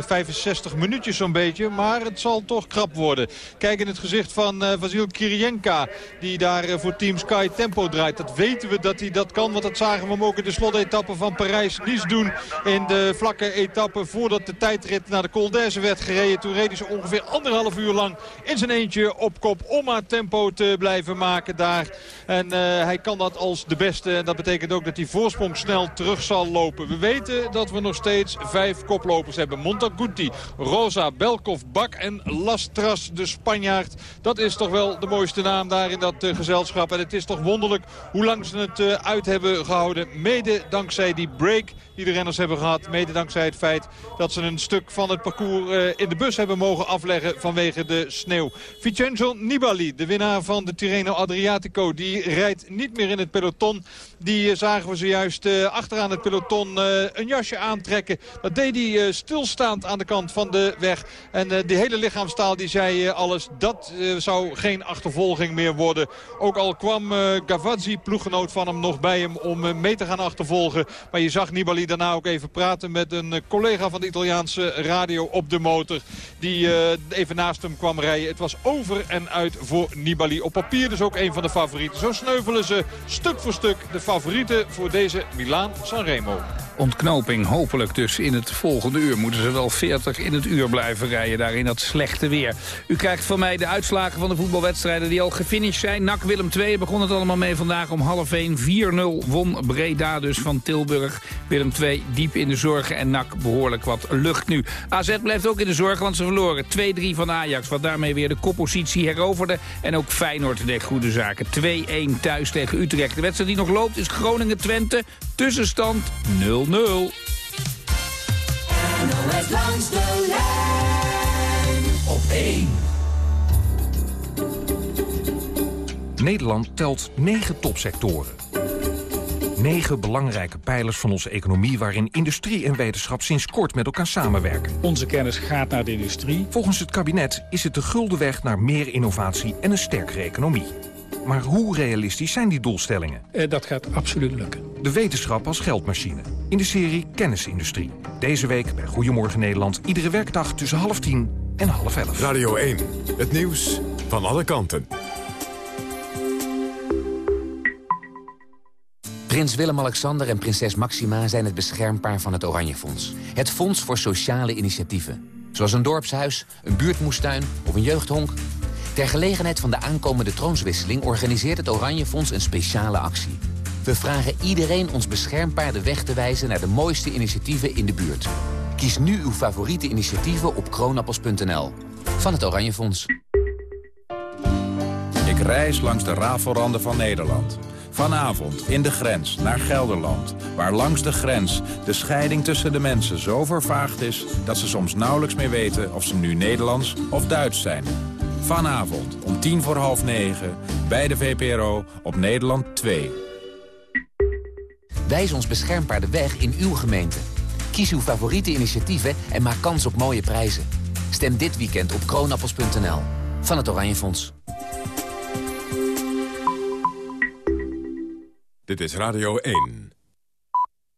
65 minuutjes zo'n beetje, maar het zal toch krap worden. Kijk in het gezicht van uh, Vasil Kirienka, die daar voor Team Sky Tempo draait. Dat weten we dat hij dat kan, want dat zagen we hem ook in de slotetappe van Parijs-Nice doen. In de vlakke etappe voordat de tijdrit naar de Col werd gereden. Toen reed hij ongeveer anderhalf uur lang in zijn eentje op kop om maar tempo te blijven maken daar. En uh, hij kan dat als de beste. En dat betekent ook dat die voorsprong snel terug zal lopen. We weten dat we nog steeds vijf koplopers hebben. Montaguti, Rosa, Belkov, Bak en Lastras, de Spanjaard. Dat is toch wel de mooiste naam daar in dat uh, gezelschap. En het is toch wonderlijk hoe lang ze het uh, uit hebben gehouden. Mede dankzij die break die de renners hebben gehad. Mede dankzij het feit dat ze een stuk van het parcours in de bus hebben mogen afleggen vanwege de sneeuw. Vincenzo Nibali, de winnaar van de Tirreno Adriatico, die rijdt niet meer in het peloton. Die uh, zagen we zojuist uh, achteraan het peloton een jasje aantrekken. Dat deed hij stilstaand aan de kant van de weg. En die hele lichaamstaal die zei alles, dat zou geen achtervolging meer worden. Ook al kwam Gavazzi, ploeggenoot van hem, nog bij hem om mee te gaan achtervolgen. Maar je zag Nibali daarna ook even praten met een collega van de Italiaanse radio op de motor. Die even naast hem kwam rijden. Het was over en uit voor Nibali. Op papier dus ook een van de favorieten. Zo sneuvelen ze stuk voor stuk de favorieten voor deze Milaan Sanremo ontknoping. Hopelijk dus in het volgende uur moeten ze wel 40 in het uur blijven rijden. Daar in dat slechte weer. U krijgt van mij de uitslagen van de voetbalwedstrijden die al gefinished zijn. NAC Willem 2 begon het allemaal mee vandaag om half 1. 4-0 won Breda dus van Tilburg. Willem 2 diep in de zorgen en NAC behoorlijk wat lucht nu. AZ blijft ook in de zorgen, want ze verloren 2-3 van Ajax. Wat daarmee weer de koppositie heroverde. En ook Feyenoord deed goede zaken. 2-1 thuis tegen Utrecht. De wedstrijd die nog loopt is Groningen-Twente. Tussenstand 0 0-0. NOS langs de lijn op 1. Nederland telt negen topsectoren. Negen belangrijke pijlers van onze economie... waarin industrie en wetenschap sinds kort met elkaar samenwerken. Onze kennis gaat naar de industrie. Volgens het kabinet is het de gulden weg naar meer innovatie en een sterkere economie. Maar hoe realistisch zijn die doelstellingen? Eh, dat gaat absoluut lukken. De wetenschap als geldmachine. In de serie Kennisindustrie. Deze week bij Goedemorgen Nederland. Iedere werkdag tussen half tien en half elf. Radio 1. Het nieuws van alle kanten. Prins Willem-Alexander en prinses Maxima zijn het beschermpaar van het Oranje Fonds. Het fonds voor sociale initiatieven. Zoals een dorpshuis, een buurtmoestuin of een jeugdhonk... Ter gelegenheid van de aankomende troonswisseling organiseert het Oranje Fonds een speciale actie. We vragen iedereen ons beschermpaar de weg te wijzen naar de mooiste initiatieven in de buurt. Kies nu uw favoriete initiatieven op kroonappels.nl. Van het Oranje Fonds. Ik reis langs de rafelranden van Nederland. Vanavond in de grens naar Gelderland. Waar langs de grens de scheiding tussen de mensen zo vervaagd is... dat ze soms nauwelijks meer weten of ze nu Nederlands of Duits zijn. Vanavond om tien voor half negen bij de VPRO op Nederland 2. Wijs ons beschermbaar de weg in uw gemeente. Kies uw favoriete initiatieven en maak kans op mooie prijzen. Stem dit weekend op kroonappels.nl. Van het Oranje Fonds. Dit is Radio 1.